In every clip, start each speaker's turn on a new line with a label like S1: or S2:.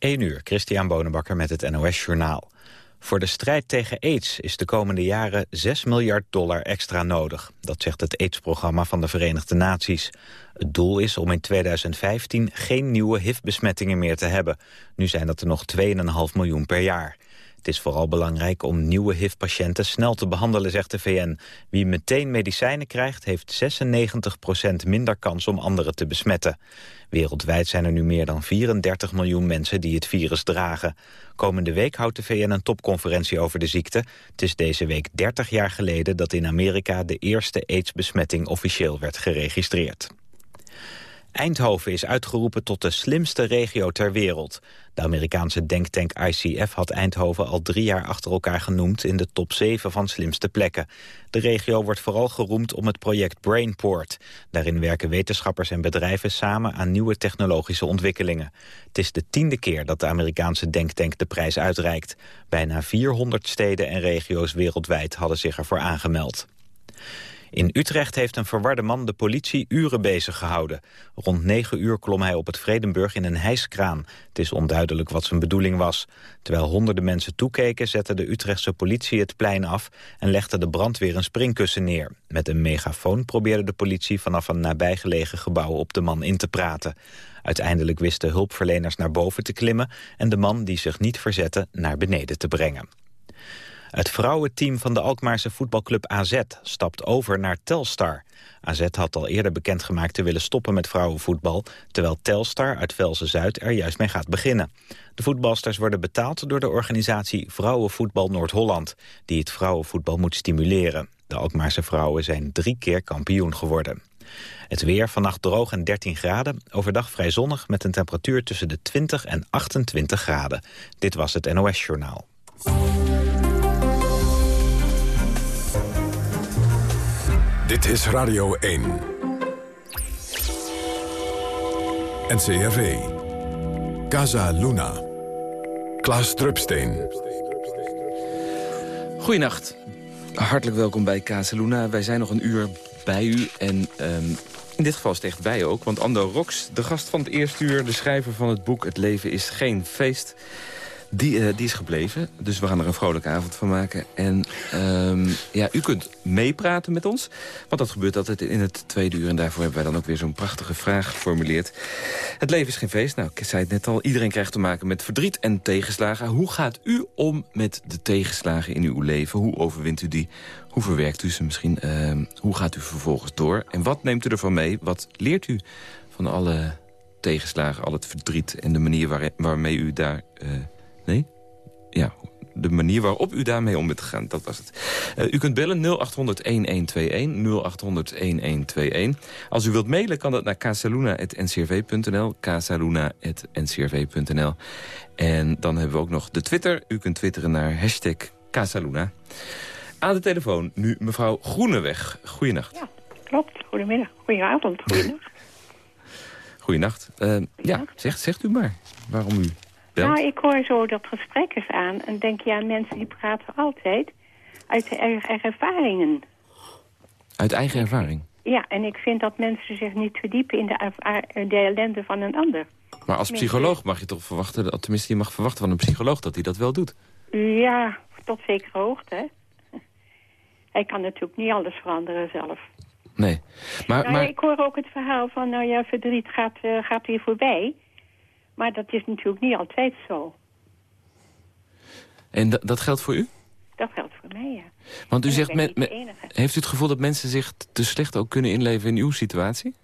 S1: 1 uur, Christian Bonenbakker met het NOS Journaal. Voor de strijd tegen aids is de komende jaren 6 miljard dollar extra nodig. Dat zegt het aids-programma van de Verenigde Naties. Het doel is om in 2015 geen nieuwe HIV-besmettingen meer te hebben. Nu zijn dat er nog 2,5 miljoen per jaar. Het is vooral belangrijk om nieuwe HIV-patiënten snel te behandelen, zegt de VN. Wie meteen medicijnen krijgt, heeft 96% minder kans om anderen te besmetten. Wereldwijd zijn er nu meer dan 34 miljoen mensen die het virus dragen. Komende week houdt de VN een topconferentie over de ziekte. Het is deze week 30 jaar geleden dat in Amerika de eerste aids-besmetting officieel werd geregistreerd. Eindhoven is uitgeroepen tot de slimste regio ter wereld. De Amerikaanse denktank ICF had Eindhoven al drie jaar achter elkaar genoemd... in de top 7 van slimste plekken. De regio wordt vooral geroemd om het project Brainport. Daarin werken wetenschappers en bedrijven samen aan nieuwe technologische ontwikkelingen. Het is de tiende keer dat de Amerikaanse denktank de prijs uitreikt. Bijna 400 steden en regio's wereldwijd hadden zich ervoor aangemeld. In Utrecht heeft een verwarde man de politie uren bezig gehouden. Rond negen uur klom hij op het Vredenburg in een hijskraan. Het is onduidelijk wat zijn bedoeling was. Terwijl honderden mensen toekeken zette de Utrechtse politie het plein af... en legde de brandweer een springkussen neer. Met een megafoon probeerde de politie vanaf een nabijgelegen gebouw op de man in te praten. Uiteindelijk wisten hulpverleners naar boven te klimmen... en de man die zich niet verzette naar beneden te brengen. Het vrouwenteam van de Alkmaarse voetbalclub AZ stapt over naar Telstar. AZ had al eerder bekendgemaakt te willen stoppen met vrouwenvoetbal... terwijl Telstar uit Velsen-Zuid er juist mee gaat beginnen. De voetbalsters worden betaald door de organisatie Vrouwenvoetbal Noord-Holland... die het vrouwenvoetbal moet stimuleren. De Alkmaarse vrouwen zijn drie keer kampioen geworden. Het weer vannacht droog en 13 graden. Overdag vrij zonnig met een temperatuur tussen de 20 en 28 graden. Dit was het NOS Journaal.
S2: Dit is Radio 1. NCRV. Casa Luna. Klaas Drupsteen.
S3: Goedenacht. Hartelijk welkom bij Casa Luna. Wij zijn nog een uur bij u en... Um, in dit geval is het echt wij ook, want Ando Rox, de gast van het eerste uur... de schrijver van het boek Het leven is geen feest... Die, uh, die is gebleven, dus we gaan er een vrolijke avond van maken. En um, ja, u kunt meepraten met ons, want dat gebeurt altijd in het tweede uur. En daarvoor hebben wij dan ook weer zo'n prachtige vraag geformuleerd. Het leven is geen feest, nou, ik zei het net al. Iedereen krijgt te maken met verdriet en tegenslagen. Hoe gaat u om met de tegenslagen in uw leven? Hoe overwint u die? Hoe verwerkt u ze misschien? Uh, hoe gaat u vervolgens door? En wat neemt u ervan mee? Wat leert u van alle tegenslagen, al het verdriet... en de manier waar, waarmee u daar... Uh, Nee? Ja, de manier waarop u daarmee om bent gegaan. Dat was het. Uh, u kunt bellen 0800-1121, 0800-1121. Als u wilt mailen kan dat naar casaluna.ncrv.nl, casaluna.ncrv.nl. En dan hebben we ook nog de Twitter. U kunt twitteren naar hashtag Casaluna. Aan de telefoon nu mevrouw Groeneweg. Goeienacht.
S4: Ja, klopt. Goedemiddag. Goedenavond. Goeienacht.
S3: Goeienacht. Uh, ja, zegt, zegt u maar waarom u
S4: nou, ik hoor zo dat gesprek eens aan en denk, ja, mensen die praten altijd uit eigen ervaringen.
S3: Uit eigen ervaring?
S4: Ja, en ik vind dat mensen zich niet verdiepen in de, de ellende van een ander.
S3: Maar als psycholoog mag je toch verwachten, tenminste je mag verwachten van een psycholoog dat hij dat wel doet?
S4: Ja, tot zekere hoogte. Hij kan natuurlijk niet alles veranderen zelf.
S3: Nee. Maar,
S4: nou,
S3: maar...
S4: Ik hoor ook het verhaal van, nou ja, verdriet gaat, uh, gaat weer voorbij. Maar dat is natuurlijk niet altijd zo.
S3: En dat geldt voor u?
S4: Dat geldt voor mij, ja.
S3: Want u zegt, met, heeft u het gevoel dat mensen zich te slecht ook kunnen inleven in uw situatie?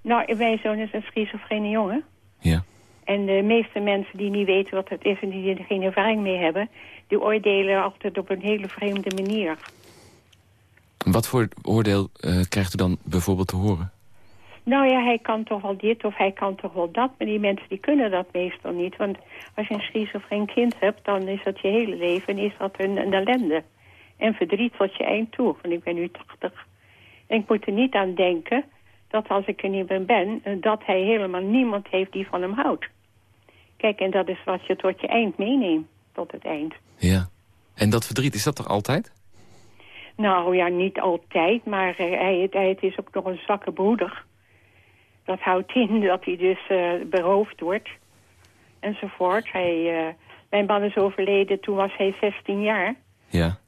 S4: Nou, mijn zoon is een schizofrene jongen.
S3: Ja.
S4: En de meeste mensen die niet weten wat het is en die er geen ervaring mee hebben... die oordelen altijd op een hele vreemde manier.
S3: Wat voor oordeel uh, krijgt u dan bijvoorbeeld te horen?
S4: Nou ja, hij kan toch wel dit of hij kan toch wel dat. Maar die mensen die kunnen dat meestal niet. Want als je een schizofreen kind hebt, dan is dat je hele leven is dat een, een ellende. En verdriet tot je eind toe. Want ik ben nu 80. En ik moet er niet aan denken dat als ik er niet meer ben... dat hij helemaal niemand heeft die van hem houdt. Kijk, en dat is wat je tot je eind meeneemt. Tot het eind.
S3: Ja. En dat verdriet, is dat toch altijd?
S4: Nou ja, niet altijd. Maar hij, hij, het is ook nog een zwakke broeder. Dat houdt in dat hij dus uh, beroofd wordt. enzovoort. Hij, uh, mijn man is overleden, toen was hij 16 jaar.
S3: Ja.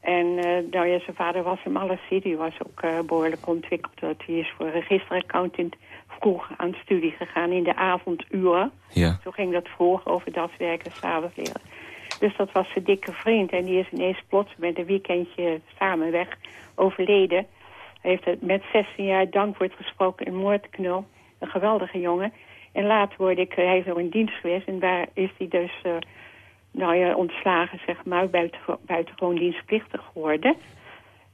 S4: En uh, nou ja, zijn vader was hem alles Die was ook behoorlijk ontwikkeld. Hij is voor registeraccountant vroeg aan studie gegaan in de avonduren.
S3: Ja.
S4: Zo ging dat vroeg over dat werken, s'avonds leren. Dus dat was zijn dikke vriend. En die is ineens plots met een weekendje samen weg overleden. Hij heeft het met 16 jaar dankwoord gesproken in moordknul. Een geweldige jongen. En later word ik, hij is in dienst geweest. En daar is hij dus, uh, nou ja, ontslagen, zeg maar, buiten, buitengewoon dienstplichtig geworden.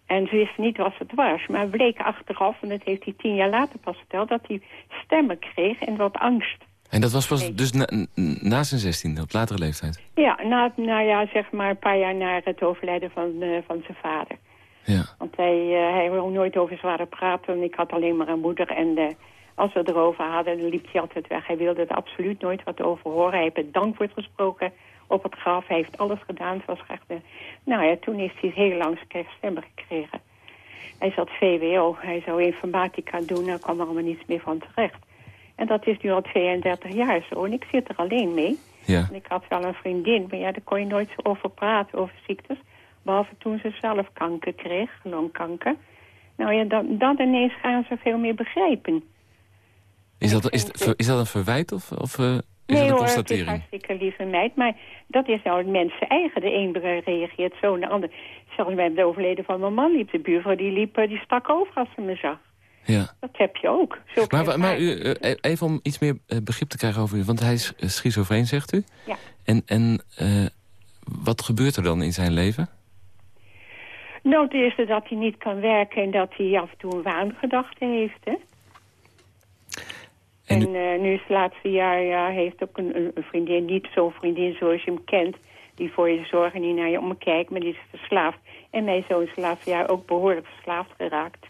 S4: En ze wist niet wat het was. Maar bleek achteraf, en dat heeft hij tien jaar later pas verteld... dat hij stemmen kreeg en wat angst.
S3: En dat was pas dus na, na zijn zestiende, op latere leeftijd?
S4: Ja, na, nou ja, zeg maar een paar jaar na het overlijden van, uh, van zijn vader.
S3: Ja.
S4: Want hij, uh, hij wil nooit over zware praten. Ik had alleen maar een moeder. En uh, als we het erover hadden, dan liep hij altijd weg. Hij wilde er absoluut nooit wat over horen. Hij heeft het dankwoord gesproken op het graf. Hij heeft alles gedaan. Het was echt een... Nou ja, toen is hij heel lang stemmen gekregen. Hij zat VWO. Hij zou informatica doen. Daar kwam er allemaal niets meer van terecht. En dat is nu al 32 jaar zo. En ik zit er alleen mee.
S3: Ja.
S4: En ik had wel een vriendin. Maar ja, daar kon je nooit zo over praten, over ziektes. Behalve toen ze zelf kanker kreeg, longkanker. Nou ja, dan, dan ineens gaan ze veel meer begrijpen.
S3: Is dat, is, is dat een verwijt of, of uh, is
S4: nee,
S3: dat een
S4: hoor,
S3: constatering?
S4: het is hartstikke lieve meid. Maar dat is nou het mensen eigen. De een reageert zo en de ander. Zelfs bij het overleden van mijn man liep de buurvrouw, die, liep, die stak over als ze me zag.
S3: Ja.
S4: Dat heb je ook. Zulke
S3: Maar, maar u,
S4: ervaringen.
S3: uh, even om iets meer begrip te krijgen over u. Want hij is schizofreen, zegt u?
S4: Ja.
S3: En, en uh, wat gebeurt er dan in zijn leven?
S4: Nou, het eerste dat hij niet kan werken en dat hij af en toe een waangedachte heeft, hè.
S3: En
S4: eh, nu is het laatste jaar, ja, heeft ook een, een- vriendin, niet zo'n vriendin zoals je hem kent, die voor je zorgt en die naar je omkijkt, maar die is verslaafd. En mijn zoon is het laatste jaar ook behoorlijk verslaafd geraakt.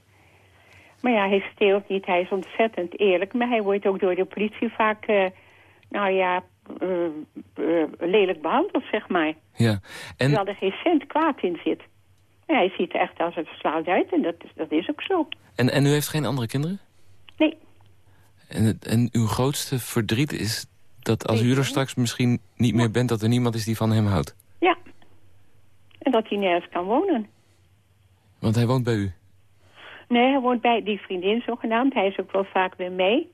S4: Maar ja, hij steelt niet, hij is ontzettend eerlijk, maar hij wordt ook door de politie vaak, eh, nou ja, eh, lelijk behandeld, zeg maar.
S3: Ja. En,
S4: Terwijl er geen cent kwaad in zit. Ja, hij ziet er echt als een verslaafd uit en dat is, dat is ook zo.
S3: en, en u heeft geen andere kinderen?
S4: Nee,
S3: En, en uw grootste verdriet is dat als u er straks misschien niet meer bent... dat er niemand is die van hem houdt.
S4: ja. En dat hij nergens kan wonen.
S3: Want hij woont bij u.
S4: Nee, hij woont bij die vriendin zogenaamd. Hij is ook wel vaak weer mee.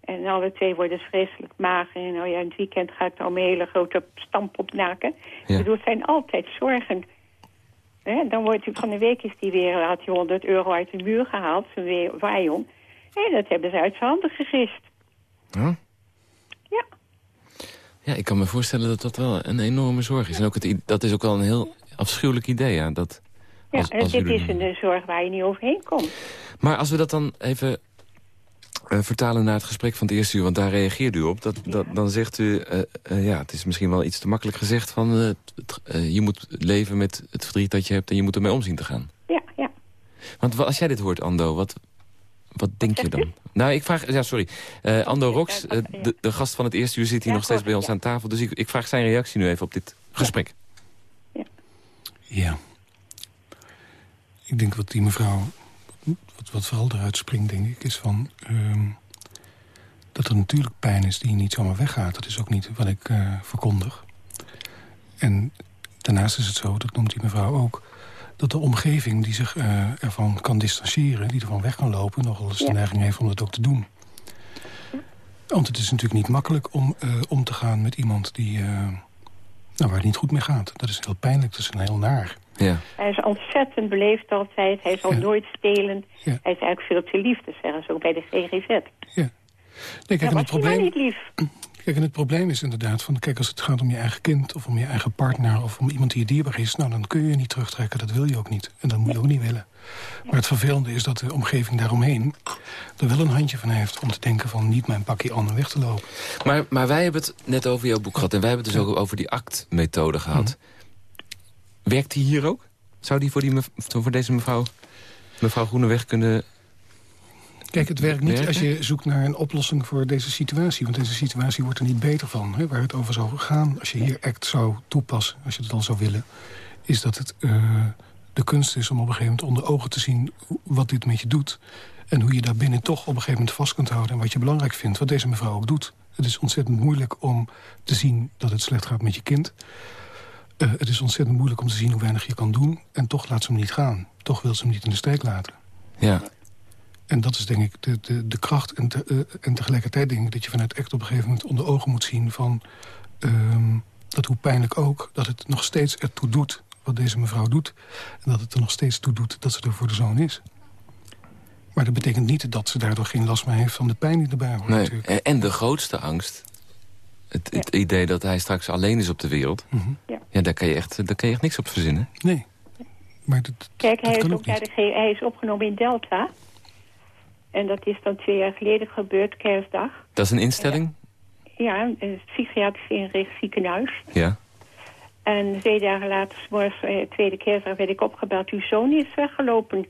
S4: En alle twee worden vreselijk mager. En nou ja, in het weekend ga ik nou een hele grote stamp opnaken.
S3: Ja.
S4: Ik bedoel, het zijn altijd zorgen. Hè, dan wordt hij van de week is die weer, had hij 100 euro uit de muur gehaald, zijn we- waaijong. En dat hebben ze uit zijn handen gegist.
S3: Ja?
S4: Ja.
S3: Ja, ik kan me voorstellen dat dat wel een enorme zorg is. En ook het, dat is ook wel een heel afschuwelijk idee, ja. Dat,
S4: Ja,
S3: als, u
S4: dit
S3: er
S4: is een zorg waar je niet overheen komt.
S3: Maar als we dat dan even eh, vertalen naar het gesprek van het eerste uur... want daar reageerde u op, dat, dat, dan zegt u... eh, eh, ja, het is misschien wel iets te makkelijk gezegd... van je moet leven met het verdriet dat je hebt... en je moet ermee omzien te gaan.
S4: Ja, ja.
S3: Want wa- als jij dit hoort, Ando, wat, wat denk je dan? Nou, ik vraag... Ja, sorry. Eh, Ando Rox,
S4: ja, ja.
S3: de, de gast van het eerste uur... zit hier
S4: Ja,
S3: nog steeds bij ons
S4: ja.
S3: aan tafel. Dus ik, ik vraag zijn reactie nu even op dit gesprek.
S5: Ja. Ik denk wat die mevrouw, wat, wat vooral eruit springt, denk ik, is van... ehm, dat er natuurlijk pijn is die niet zomaar weggaat. Dat is ook niet wat ik eh, verkondig. En daarnaast is het zo, dat noemt die mevrouw ook... dat de omgeving die zich eh, ervan kan distancieren, die ervan weg kan lopen... nogal eens de
S4: Ja.
S5: neiging heeft om dat ook te doen. Want het is natuurlijk niet makkelijk om eh, om te gaan met iemand die... nou, waar het niet goed mee gaat. Dat is heel pijnlijk, dat is heel naar.
S3: Ja.
S4: Hij is ontzettend beleefd altijd. Hij zal
S5: Ja.
S4: nooit stelen.
S5: Ja.
S4: Hij is eigenlijk veel te lief, dat zeggen ze ook bij de GGZ.
S5: Ja. Nee, kijk, en het probleem,
S4: niet lief.
S5: kijk, en het probleem is inderdaad van... kijk, als het gaat om je eigen kind of om je eigen partner... of om iemand die je dierbaar is, nou, dan kun je je niet terugtrekken. Dat wil je ook niet. En dat moet je ook niet willen. Maar het vervelende is dat de omgeving daaromheen... er wel een handje van heeft om te denken van... niet mijn pakje aan en weg te lopen.
S3: Maar, maar wij hebben het net over jouw boek gehad... en wij hebben het dus ook over die ACT-methode gehad. Werkt die hier ook? Zou die voor, die voor deze mevrouw, mevrouw Groeneweg kunnen...
S5: Kijk, het werkt niet
S3: Werken?
S5: als je zoekt naar een oplossing voor deze situatie. Want deze situatie wordt er niet beter van. Hè, waar het over zou gaan, als je hier ACT zou toepassen... als je het al zou willen, is dat het eh, de kunst is om op een gegeven moment onder ogen te zien... wat dit met je doet. En hoe je daarbinnen toch op een gegeven moment vast kunt houden... en wat je belangrijk vindt, wat deze mevrouw ook doet. Het is ontzettend moeilijk om te zien dat het slecht gaat met je kind. Uh, het is ontzettend moeilijk om te zien hoe weinig je kan doen. En toch laat ze hem niet gaan. Toch wil ze hem niet in de steek laten.
S3: Ja.
S5: En dat is denk ik de, de, de kracht. En, te, uh, en tegelijkertijd denk ik dat je vanuit echt op een gegeven moment onder ogen moet zien van... Um, dat hoe pijnlijk ook, dat het nog steeds ertoe doet wat deze mevrouw doet. En dat het er nog steeds toe doet dat ze er voor de zoon is. Maar dat betekent niet dat ze daardoor geen last meer heeft van de pijn die erbij hoort.
S3: Nee. En de grootste angst, het, het ja. idee dat hij straks alleen is op de wereld... Mm -hmm. ja. ja, daar, kan je echt, daar kan je echt niks op verzinnen.
S5: Nee. Maar dat,
S4: Kijk,
S5: dat
S4: hij,
S5: kan
S4: is
S5: ook niet.
S4: De, hij is opgenomen in Delta. En dat is dan twee jaar geleden gebeurd, kerstdag.
S3: Dat is een instelling?
S4: Ja, een psychiatrisch inricht ziekenhuis.
S3: Ja.
S4: En twee dagen later, morgens, eh, tweede kerstdag, werd ik opgebeld. Uw zoon is weggelopen.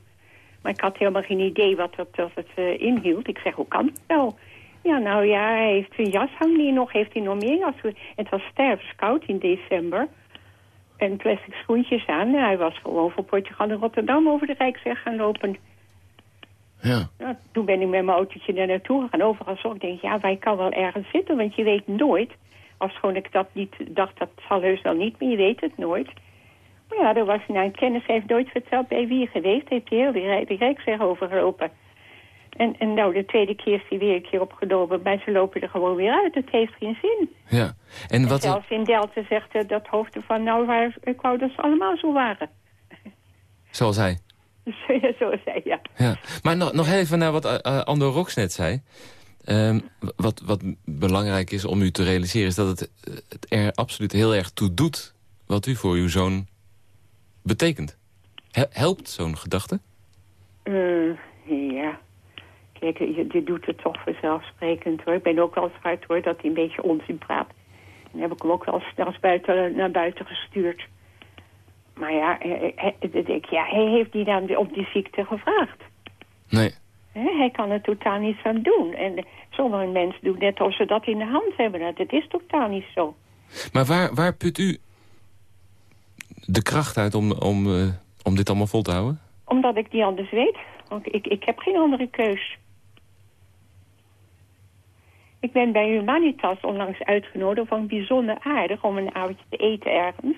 S4: Maar ik had helemaal geen idee wat het, wat het uh, inhield. Ik zeg, hoe kan het nou? Ja, nou ja, hij heeft zijn jas hangt hier nog. Heeft hij nog meer jas? Het was sterfskoud in december. En plastic schoentjes aan. Hij was gewoon van Portugal en Rotterdam over de Rijksweg gaan lopen.
S3: Ja.
S4: Nou, toen ben ik met mijn autootje daar naartoe gegaan. Overal zo. Ik denk, ja, wij kan wel ergens zitten. Want je weet nooit. Als gewoon ik dat niet dacht, dat zal heus wel niet. Maar je weet het nooit. Maar ja, er was nou, een kennis heeft nooit verteld bij wie geweest. Heeft hij heel de, de Rijksweg overgelopen. En, en nou, de tweede keer is hij weer een keer opgenomen. Maar ze lopen er gewoon weer uit. Het heeft geen zin.
S3: Ja. En,
S4: En
S3: wat...
S4: zelfs in Delta zegt uh, dat hoofd ervan... nou, waar, ik wou dat ze allemaal zo waren.
S3: Zoals hij?
S4: Zoals hij, ja.
S3: ja. Maar nog, nog even naar wat uh, Andor Rox net zei. Um, wat, wat belangrijk is om u te realiseren... is dat het, het er absoluut heel erg toe doet... wat u voor uw zoon betekent. Helpt zo'n gedachte?
S4: Uh, ja. Kijk, je, je, doet het toch vanzelfsprekend hoor. Ik ben ook wel eens hard hoor dat hij een beetje onzin praat. Dan heb ik hem ook wel snel buiten, naar buiten gestuurd. Maar ja, hij, hij, ja, hij heeft niet aan op die ziekte gevraagd.
S3: Nee.
S4: Hij kan er totaal niets aan doen. En sommige mensen doen net alsof ze dat in de hand hebben. Dat is totaal niet zo.
S3: Maar waar, waar put u de kracht uit om, om, om dit allemaal vol te houden?
S4: Omdat ik niet anders weet. Want ik, ik heb geen andere keus. Ik ben bij Humanitas onlangs uitgenodigd van bijzonder aardig om een avondje te eten ergens.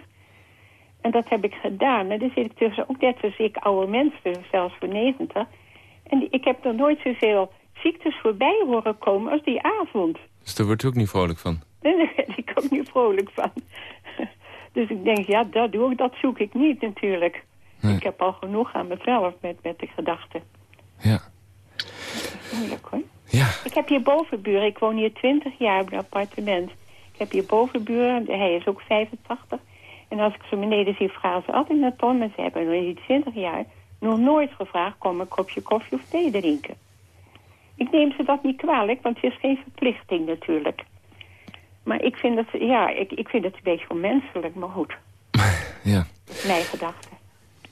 S4: En dat heb ik gedaan. Maar dan zit ik tussen ook net zoals ik oude mensen, zelfs voor 90. En ik heb er nooit zoveel ziektes voorbij horen komen als die avond.
S3: Dus daar wordt u ook niet vrolijk van?
S4: Nee, daar werd ik ook niet vrolijk van. Dus ik denk, ja, dat doe ik, dat zoek ik niet natuurlijk. Nee. Ik heb al genoeg aan mezelf met, met de gedachten.
S3: Ja.
S4: Moeilijk hoor.
S3: Ja.
S4: Ik heb hier bovenburen, ik woon hier 20 jaar op een appartement. Ik heb hier bovenburen, hij is ook 85. En als ik ze beneden zie, vragen ze altijd naar Tom. En ze hebben nog niet 20 jaar nog nooit gevraagd... kom een kopje koffie of thee drinken. Ik neem ze dat niet kwalijk, want het is geen verplichting natuurlijk. Maar ik vind het, ja, ik, ik vind het een beetje onmenselijk, maar goed.
S3: Ja.
S4: Mijn gedachte.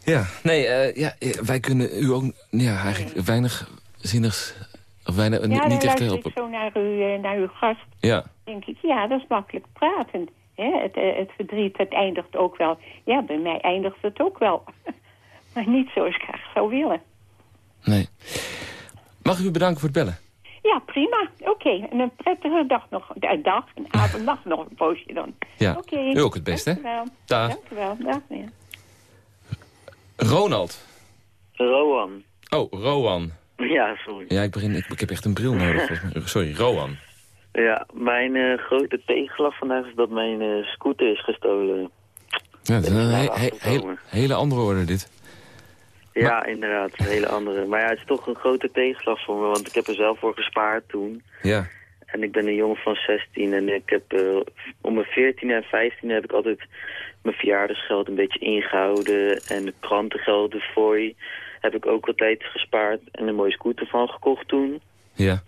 S3: Ja, nee, uh, ja, wij kunnen u ook ja, eigenlijk weinig zinnigs... Of weinig,
S4: ja,
S3: niet echt helpen.
S4: ik zo naar, u, naar uw gast.
S3: Ja.
S4: denk ik, ja, dat is makkelijk praten. Hè? Het, het verdriet, het eindigt ook wel. Ja, bij mij eindigt het ook wel. maar niet zoals ik graag zou willen.
S3: Nee. Mag ik u bedanken voor het bellen?
S4: Ja, prima. Oké, okay. en een prettige dag nog. Een dag, een avond, nacht nog een poosje dan.
S3: Ja,
S4: okay.
S3: u ook het beste, hè?
S4: Dag. Dank u wel. Dag, meneer.
S3: Ronald.
S6: Rowan.
S3: Oh, Rowan.
S6: Ja, sorry.
S3: Ja, ik, begin, ik, ik heb echt een bril nodig. Sorry, Rowan.
S6: Ja, mijn uh, grote tegenslag vandaag is dat mijn uh, scooter is gestolen.
S3: Ja, dat is een he he he hele andere orde dit.
S6: Ja, maar... inderdaad, een hele andere. Maar ja, het is toch een grote tegenslag voor me, want ik heb er zelf voor gespaard toen.
S3: Ja.
S6: En ik ben een jongen van 16 en ik heb uh, om mijn 14 en 15 heb ik altijd mijn verjaardagsgeld een beetje ingehouden. En de krantengeld, de fooi, heb ik ook altijd gespaard en een mooie scooter van gekocht toen.
S3: Ja.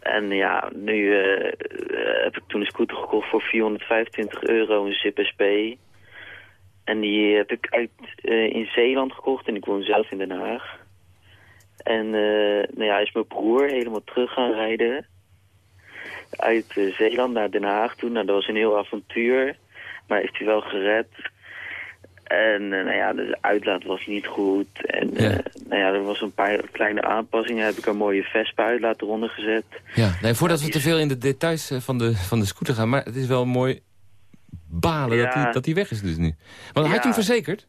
S6: En ja, nu uh, heb ik toen een scooter gekocht voor 425 euro, een Zip SP. En die heb ik uit uh, in Zeeland gekocht en ik woon zelf in Den Haag. En uh, nou ja, is mijn broer helemaal terug gaan rijden. Uit Zeeland naar Den Haag toe. Nou, dat was een heel avontuur. Maar heeft hij wel gered. En uh, nou ja, de uitlaat was niet goed. En ja. Uh, nou ja, er was een paar kleine aanpassingen. Heb ik een mooie Vespa-uitlaat eronder gezet.
S3: Ja, nee, voordat we te veel in de details van de, van de scooter gaan... maar het is wel mooi balen ja. dat, die, dat die weg is dus nu. Want had je hem verzekerd?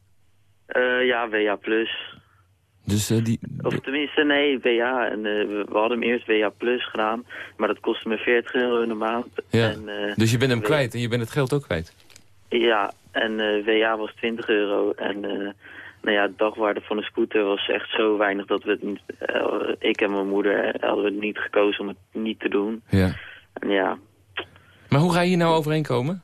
S6: Uh, ja, WA+. Plus.
S3: Dus, uh, die...
S6: Of tenminste, nee, WA. En, we, we, hadden hem eerst WA Plus gedaan. Maar dat kostte me 40 euro in de maand.
S3: Ja. En, dus je bent hem kwijt en je bent het geld ook kwijt?
S6: Ja, en WA was 20 euro. En nou ja, de dagwaarde van de scooter was echt zo weinig dat we het niet... ik en mijn moeder hadden het niet gekozen om het niet te doen.
S3: Ja.
S6: En ja.
S3: Maar hoe ga je hier nou overeenkomen?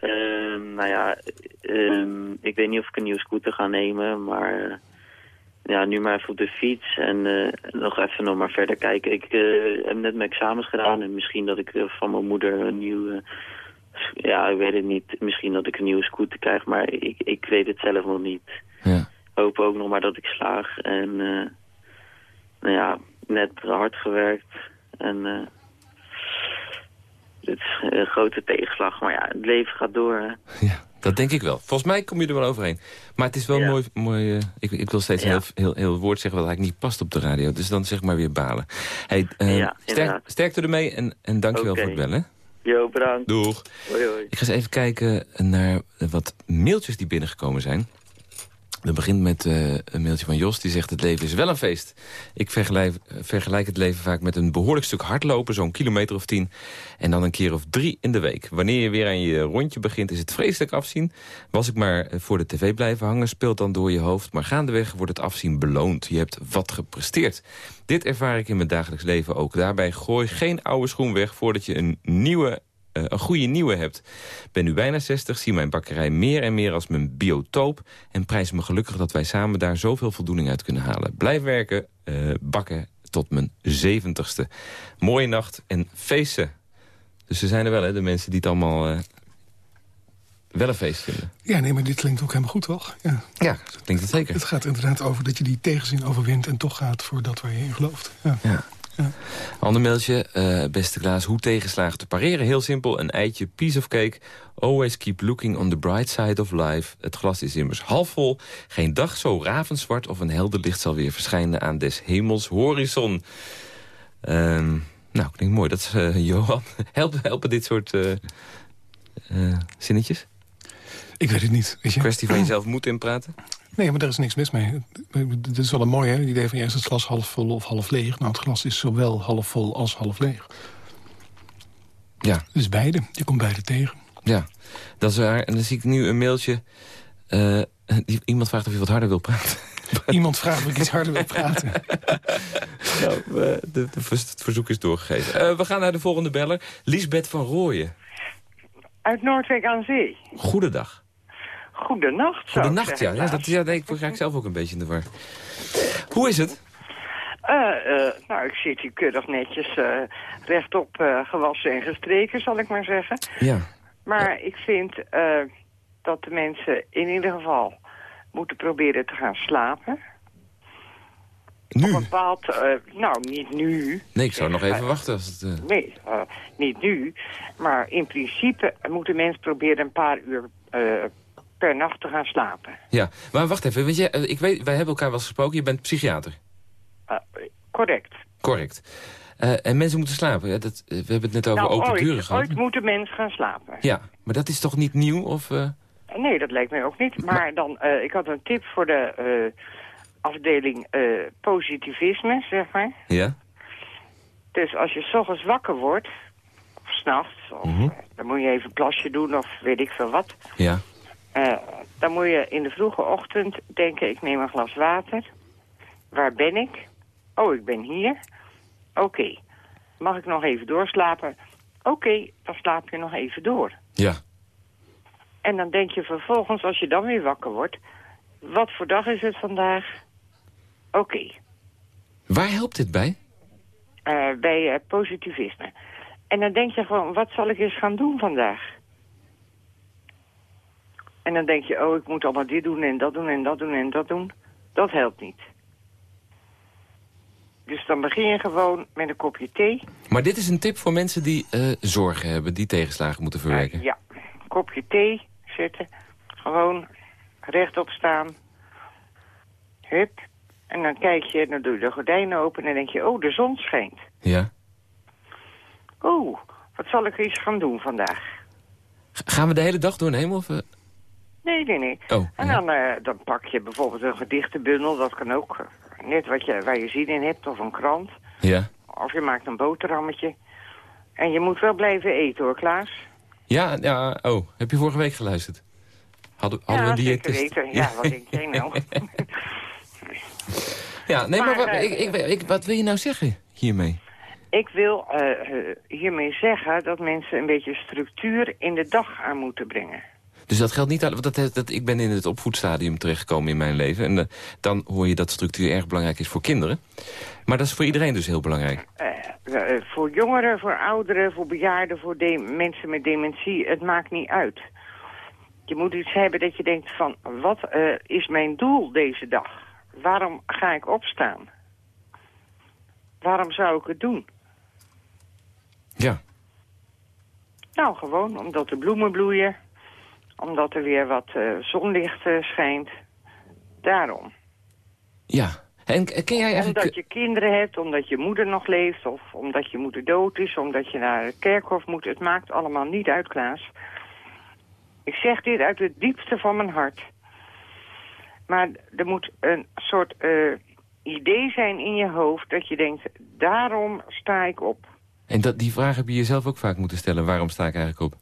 S6: Uh, nou ja, uh, ik weet niet of ik een nieuwe scooter ga nemen, maar uh, ja, nu maar even op de fiets en uh, nog even nog maar verder kijken. Ik heb net mijn examens gedaan en misschien dat ik van mijn moeder een nieuwe, ja, ik weet het niet, misschien dat ik een nieuwe scooter krijg, maar ik, ik weet het zelf nog niet.
S3: Ja.
S6: Hoop ook nog maar dat ik slaag en nou ja, net hard gewerkt en... Het is een grote tegenslag, maar ja, het leven gaat door. Hè.
S3: Ja, dat denk ik wel. Volgens mij kom je er wel overheen. Maar het is wel
S6: Ja.
S3: mooi... mooi eh, ik, ik wil steeds een heel, heel, heel woord zeggen wat eigenlijk niet past op de radio. Dus dan zeg maar weer balen. Hey, eh,
S6: Ja,
S3: sterk, sterkte ermee en, en dankjewel voor het bellen.
S6: Jo, bedankt.
S3: Doeg.
S6: Hoi, hoi.
S3: Ik ga eens even kijken naar wat mailtjes die binnengekomen zijn. Dat begint met eh, een mailtje van Jos. Die zegt, het leven is wel een feest. Ik vergelijk, vergelijk het leven vaak met een behoorlijk stuk hardlopen. Zo'n kilometer of tien. En dan een keer of drie in de week. Wanneer je weer aan je rondje begint, is het vreselijk afzien. Was ik maar voor de tv blijven hangen, speelt dan door je hoofd. Maar gaandeweg wordt het afzien beloond. Je hebt wat gepresteerd. Dit ervaar ik in mijn dagelijks leven ook. Daarbij gooi geen oude schoen weg voordat je een nieuwe eh, een goede nieuwe hebt. Ben nu bijna 60, zie mijn bakkerij meer en meer als mijn biotoop... en prijs me gelukkig dat wij samen daar zoveel voldoening uit kunnen halen. Blijf werken, eh, bakken tot mijn 70ste. Mooie nacht en feesten. Dus ze zijn er wel, hè, de mensen die het allemaal eh, wel een feest vinden.
S5: Ja, nee, maar dit klinkt ook helemaal goed, toch? Ja.
S3: Ja, klinkt het zeker.
S5: Het gaat inderdaad over dat je die tegenzin overwint... en toch gaat voor dat waar je in gelooft. Ja.
S3: Ja. Ander mailtje, eh, beste Klaas, hoe tegenslagen te pareren? Heel simpel, een eitje, piece of cake. Always keep looking on the bright side of life. Het glas is immers half vol. Geen dag zo ravenzwart of een helder licht zal weer verschijnen aan des hemels horizon. Ehm, nou, klinkt mooi. Dat is eh, Johan. Helpen, helpen dit soort eh, zinnetjes?
S5: Ik weet het niet. Weet je?
S3: Kwestie van jezelf moed inpraten?
S5: Nee, maar daar is niks mis mee. Dit is wel een mooi, hè? Het idee van ja, is het glas half vol of half leeg? Nou, het glas is zowel half vol als half leeg.
S3: Ja,
S5: Dus beide. Je komt beide tegen.
S3: ja. Dat is waar. En dan zie ik nu een mailtje. eh, die- iemand vraagt of je wat harder wil praten.
S5: Iemand vraagt of ik iets harder wil praten.
S3: Nou, eh, de, de het verzoek is doorgegeven. Eh, we gaan naar de volgende beller. Liesbeth van Rooyen.
S7: Uit Noordwijk aan Zee.
S3: Goedendag.
S7: Goedenacht, zou
S3: Goedenacht, ja. ja, dat, ja nee, ik raak zelf ook een beetje in de war. Hoe is het?
S7: Eh, eh, nou, ik zit hier keurig netjes eh, rechtop gewassen en gestreken, zal ik maar zeggen.
S3: Ja.
S7: Maar ik vind dat de mensen in ieder geval moeten proberen te gaan slapen. Op een
S3: Nu?
S7: bepaald, eh, nou, niet nu.
S3: Nee, ik zou nog even wachten. Als het,
S7: Nee, niet nu. Maar in principe moeten mensen proberen een paar uur per nacht te gaan slapen.
S3: Ja, maar wacht even. Want jij, eh, ik weet, wij hebben elkaar wel gesproken. Je bent psychiater.
S7: Eh, correct.
S3: Correct. Eh, en mensen moeten slapen. Ja, dat, eh, we hebben het net over
S7: nou,
S3: open
S7: ooit,
S3: deuren gehad.
S7: ooit moeten mensen gaan slapen.
S3: Ja, maar dat is toch niet nieuw? Of,
S7: Nee, dat lijkt mij ook niet. Maar dan, ik had een tip voor de afdeling positivisme, zeg maar.
S3: Ja?
S7: Dus als je s ochtends wakker wordt, of s'nachts, of
S3: Mhm.
S7: dan moet je even een plasje doen of weet ik veel wat.
S3: Ja.
S7: Eh, dan moet je in de vroege ochtend denken, ik neem een glas water. Waar ben ik? Oh, ik ben hier. Oké. Mag ik nog even doorslapen? Oké, dan slaap je nog even door.
S3: Ja.
S7: En dan denk je vervolgens, als je dan weer wakker wordt... wat voor dag is het vandaag? Oké,
S3: Waar helpt dit bij?
S7: eh, bij eh, positivisme. En dan denk je gewoon, wat zal ik eens gaan doen vandaag? En dan denk je, oh, ik moet allemaal dit doen en dat doen en dat doen en dat doen. Dat helpt niet. Dus dan begin je gewoon met een kopje thee.
S3: Maar dit is een tip voor mensen die eh, zorgen hebben, die tegenslagen moeten verwerken.
S7: Ja, een kopje thee zetten. Gewoon rechtop staan. Hup. En dan kijk je, dan doe je de gordijnen open en dan denk je, oh, de zon schijnt.
S3: Ja.
S7: Oeh, wat zal ik eens gaan doen vandaag?
S3: G- gaan we de hele dag door hemel? Of, eh?
S7: Nee, nee, nee.
S3: Oh,
S7: En dan, eh, dan pak je bijvoorbeeld een gedichtenbundel, dat kan ook. eh, Net wat je, waar je zin in hebt, of een krant.
S3: Ja.
S7: Of je maakt een boterhammetje. En je moet wel blijven eten hoor, Klaas.
S3: Ja, ja, oh, heb je vorige week geluisterd? Hadden, hadden
S7: ja,
S3: we diëtist?
S7: weten. Ja, wat denk jij nou?
S3: Ja, nee, maar,
S7: Maar,
S3: wat,
S7: eh,
S3: ik, ik, ik- wat wil je nou zeggen hiermee?
S7: Ik wil hiermee zeggen dat mensen een beetje structuur in de dag aan moeten brengen.
S3: Dus dat geldt niet... Want dat, dat, ik ben in het opvoedstadium terechtgekomen in mijn leven. En eh, dan hoor je dat structuur erg belangrijk is voor kinderen. Maar dat is voor iedereen dus heel belangrijk.
S7: Eh, eh, voor jongeren, voor ouderen, voor bejaarden, voor mensen met dementie, het maakt niet uit. Je moet iets hebben dat je denkt van, wat is mijn doel deze dag? Waarom ga ik opstaan? Waarom zou ik het doen?
S3: Ja.
S7: Nou, gewoon omdat de bloemen bloeien, omdat er weer wat eh, zonlicht eh, schijnt. Daarom.
S3: Ja. En ken jij eigenlijk...
S7: Omdat je kinderen hebt, omdat je moeder nog leeft... of omdat je moeder dood is, omdat je naar het kerkhof moet. Het maakt allemaal niet uit, Klaas. Ik zeg dit uit de diepste van mijn hart. Maar er moet een soort eh, idee zijn in je hoofd... dat je denkt, daarom sta ik op.
S3: En dat, die vraag heb je jezelf ook vaak moeten stellen. Waarom sta ik eigenlijk op?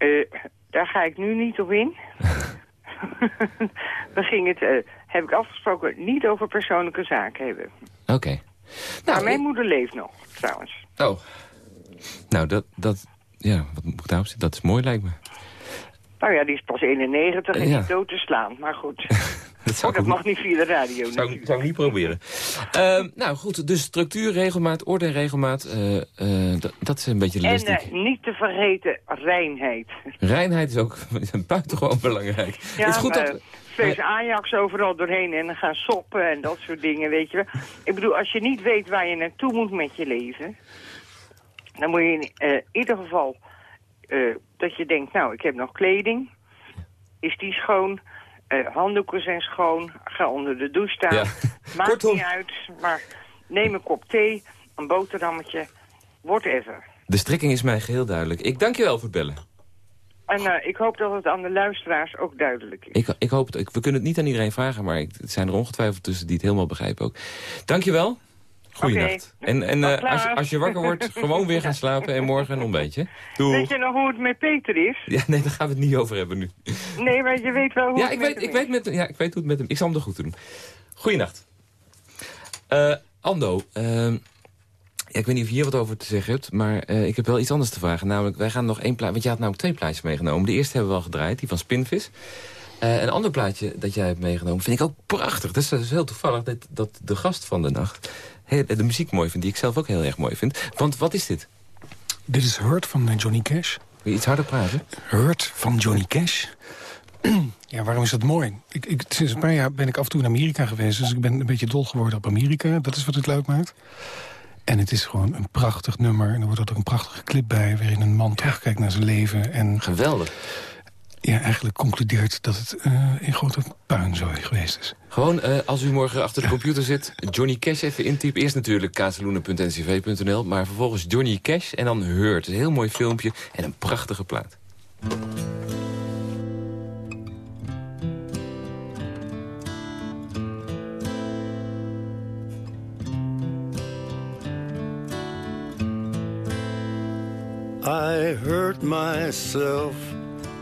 S7: Eh, daar ga ik nu niet op in. We gingen het, eh, heb ik afgesproken, niet over persoonlijke zaken hebben.
S3: Oké.
S7: maar
S3: Nou,
S7: mijn
S3: ik-
S7: moeder leeft nog, trouwens.
S3: oh. Nou, dat... dat ja, wat moet ik daarop zeggen? Dat is mooi, lijkt me.
S7: Nou ja, die is pas 91 en
S3: Ja.
S7: is dood te slaan. Maar goed,
S3: Dat
S7: oh,
S3: zou
S7: dat mag niet via de radio
S3: zou,
S7: natuurlijk.
S3: zou ik niet proberen. Ehm, nou goed, dus structuur, regelmaat, orde en regelmaat. eh, eh, dat- dat is een beetje de les
S7: En eh, niet te vergeten, reinheid.
S3: Reinheid is ook buitengewoon belangrijk.
S7: Ja,
S3: het is goed dat...
S7: vlees Ajax overal doorheen en gaan soppen en dat soort dingen, weet je wel. Ik bedoel, als je niet weet waar je naartoe moet met je leven... dan moet je in ieder geval eh, dat je denkt, nou, ik heb nog kleding. Is die schoon? Eh, handdoeken zijn schoon. Ga onder de douche staan.
S3: Ja.
S7: Maakt
S3: Kortom.
S7: niet uit, maar neem een kop thee, een boterhammetje, whatever.
S3: De strekking is mij geheel duidelijk. Ik dank je wel voor het bellen.
S7: En eh, ik hoop dat het aan de luisteraars ook duidelijk is.
S3: Ik, ik hoop het, ik- we kunnen het niet aan iedereen vragen, maar ik, het zijn er ongetwijfeld tussen die het helemaal begrijpen ook. Dank je wel. Goeienacht. En, en eh, als, als je wakker wordt, gewoon weer gaan slapen en morgen een ontbijtje.
S7: Weet je nog hoe het met Peter is?
S3: Ja, nee, daar gaan we het niet over hebben nu.
S7: Nee, maar je weet wel hoe
S3: Ja,
S7: het
S3: ik
S7: met
S3: weet,
S7: hem
S3: ik, weet met, ja, ik weet hoe het met hem... Ik zal hem er goed doen. Goeienacht. Eh Ando, ehm, ja, ik weet niet of je hier wat over te zeggen hebt... maar eh, ik heb wel iets anders te vragen. Namelijk, wij gaan nog één plaatje... Want je had namelijk twee plaatjes meegenomen. De eerste hebben we al gedraaid, die van Spinvis. Een ander plaatje dat jij hebt meegenomen vind ik ook prachtig. Dat is, dat is heel toevallig dat, dat de gast van de nacht... de muziek mooi vindt, die ik zelf ook heel erg mooi vind. Want wat is dit?
S5: Dit is Hurt van eh, Johnny Cash.
S3: Wil je iets harder praten?
S5: Hurt van Johnny Cash. ja, waarom is dat mooi? Ik, ik, sinds een paar jaar ben ik af en toe in Amerika geweest... dus ik ben een beetje dol geworden op Amerika. Dat is wat het leuk maakt. En het is gewoon een prachtig nummer. En er wordt ook een prachtige clip bij... waarin een man terugkijkt naar zijn leven... en
S3: Geweldig.
S5: Ja, eigenlijk concludeert dat het eh in grote puinzooi geweest is.
S3: Gewoon, eh, als u morgen achter de computer zit, Johnny Cash even intypen. Eerst natuurlijk kazeloenen.ncv.nl, maar vervolgens Johnny Cash en dan Hurt. Een heel mooi filmpje en een prachtige plaat.
S8: I hurt myself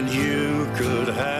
S8: and you could have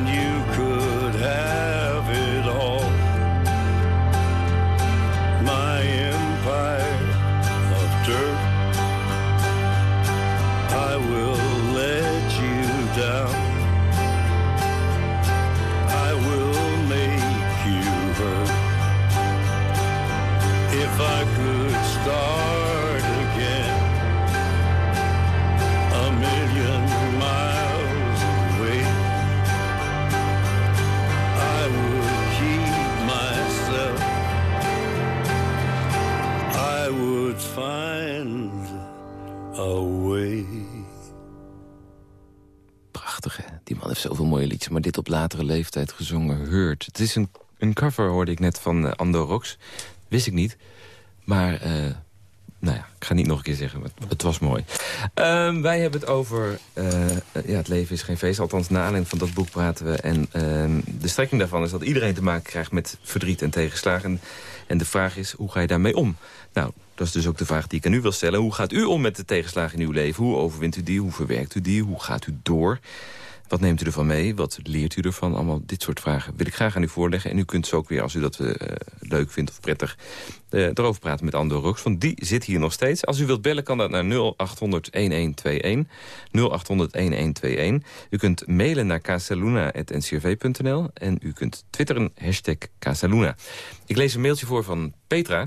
S8: And you
S3: maar dit op latere leeftijd gezongen. Hurt. Het is een, een cover, hoorde ik net, van uh, Ando Rox. Wist ik niet. Maar, uh, nou ja, ik ga niet nog een keer zeggen. Het, was mooi. Uh, wij hebben het over... Uh, ja, het leven is geen feest. Althans, na aanleiding van dat boek praten we. En ehm, de strekking daarvan is dat iedereen te maken krijgt met verdriet en tegenslagen. En de vraag is, hoe ga je daarmee om? Nou, dat is dus ook de vraag die ik aan u wil stellen. Hoe gaat u om met de tegenslagen in uw leven? Hoe overwint u die? Hoe verwerkt u die? Hoe gaat u door? Wat neemt u ervan mee? Wat leert u ervan? Allemaal dit soort vragen wil ik graag aan u voorleggen. En u kunt zo ook weer, als u dat uh, leuk vindt of prettig... Uh, erover praten met Andor Rox, want die zit hier nog steeds. Als u wilt bellen, kan dat naar 0800-1121. 0800-1121. U kunt mailen naar casaluna.ncrv.nl. En u kunt twitteren, hashtag Casaluna. Ik lees een mailtje voor van Petra...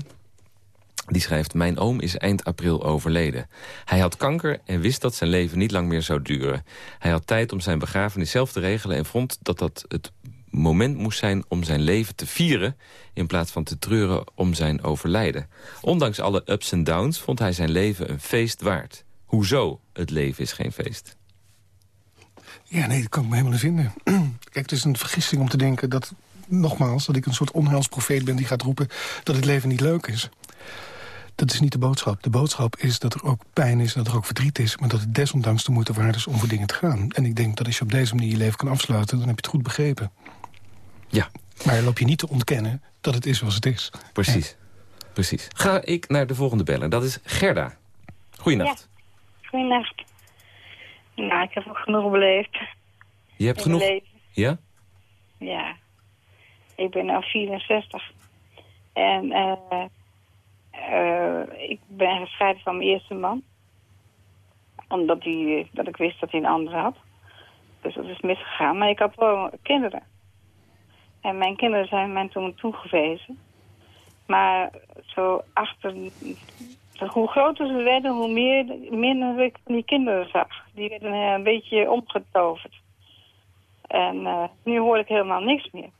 S3: Die schrijft, mijn oom is eind april overleden. Hij had kanker en wist dat zijn leven niet lang meer zou duren. Hij had tijd om zijn begrafenis zelf te regelen... en vond dat dat het moment moest zijn om zijn leven te vieren... in plaats van te treuren om zijn overlijden. Ondanks alle ups en downs vond hij zijn leven een feest waard. Hoezo? Het leven is geen feest.
S5: Ja, nee, dat kan ik me helemaal niet vinden. Kijk, het is een vergissing om te denken dat... nogmaals, dat ik een soort onheilsprofeet ben die gaat roepen... dat het leven niet leuk is. Dat is niet de boodschap. De boodschap is dat er ook pijn is, dat er ook verdriet is... maar dat het desondanks de moeite waard is om voor dingen te gaan. En ik denk dat als je op deze manier je leven kan afsluiten... dan heb je het goed begrepen.
S3: Ja.
S5: Maar loop je niet te ontkennen dat het is zoals het is.
S3: Precies. Ja. Precies. Ga ik naar de volgende beller. Dat is Gerda. Goeienacht.
S9: Ja. Goeienacht. Nou, ik heb ook genoeg beleefd.
S3: Je hebt genoeg?
S9: Beleefd.
S3: Ja?
S9: Ja. Ik ben nu 64. En... Uh, uh, ik ben gescheiden van mijn eerste man. Omdat die, dat ik wist dat hij een ander had. Dus dat is misgegaan. Maar ik had wel kinderen. En mijn kinderen zijn mij toen toegewezen. Maar zo achter... Hoe groter ze werden, hoe meer, minder ik die kinderen zag. Die werden een beetje omgetoverd. En uh, nu hoor ik helemaal niks meer.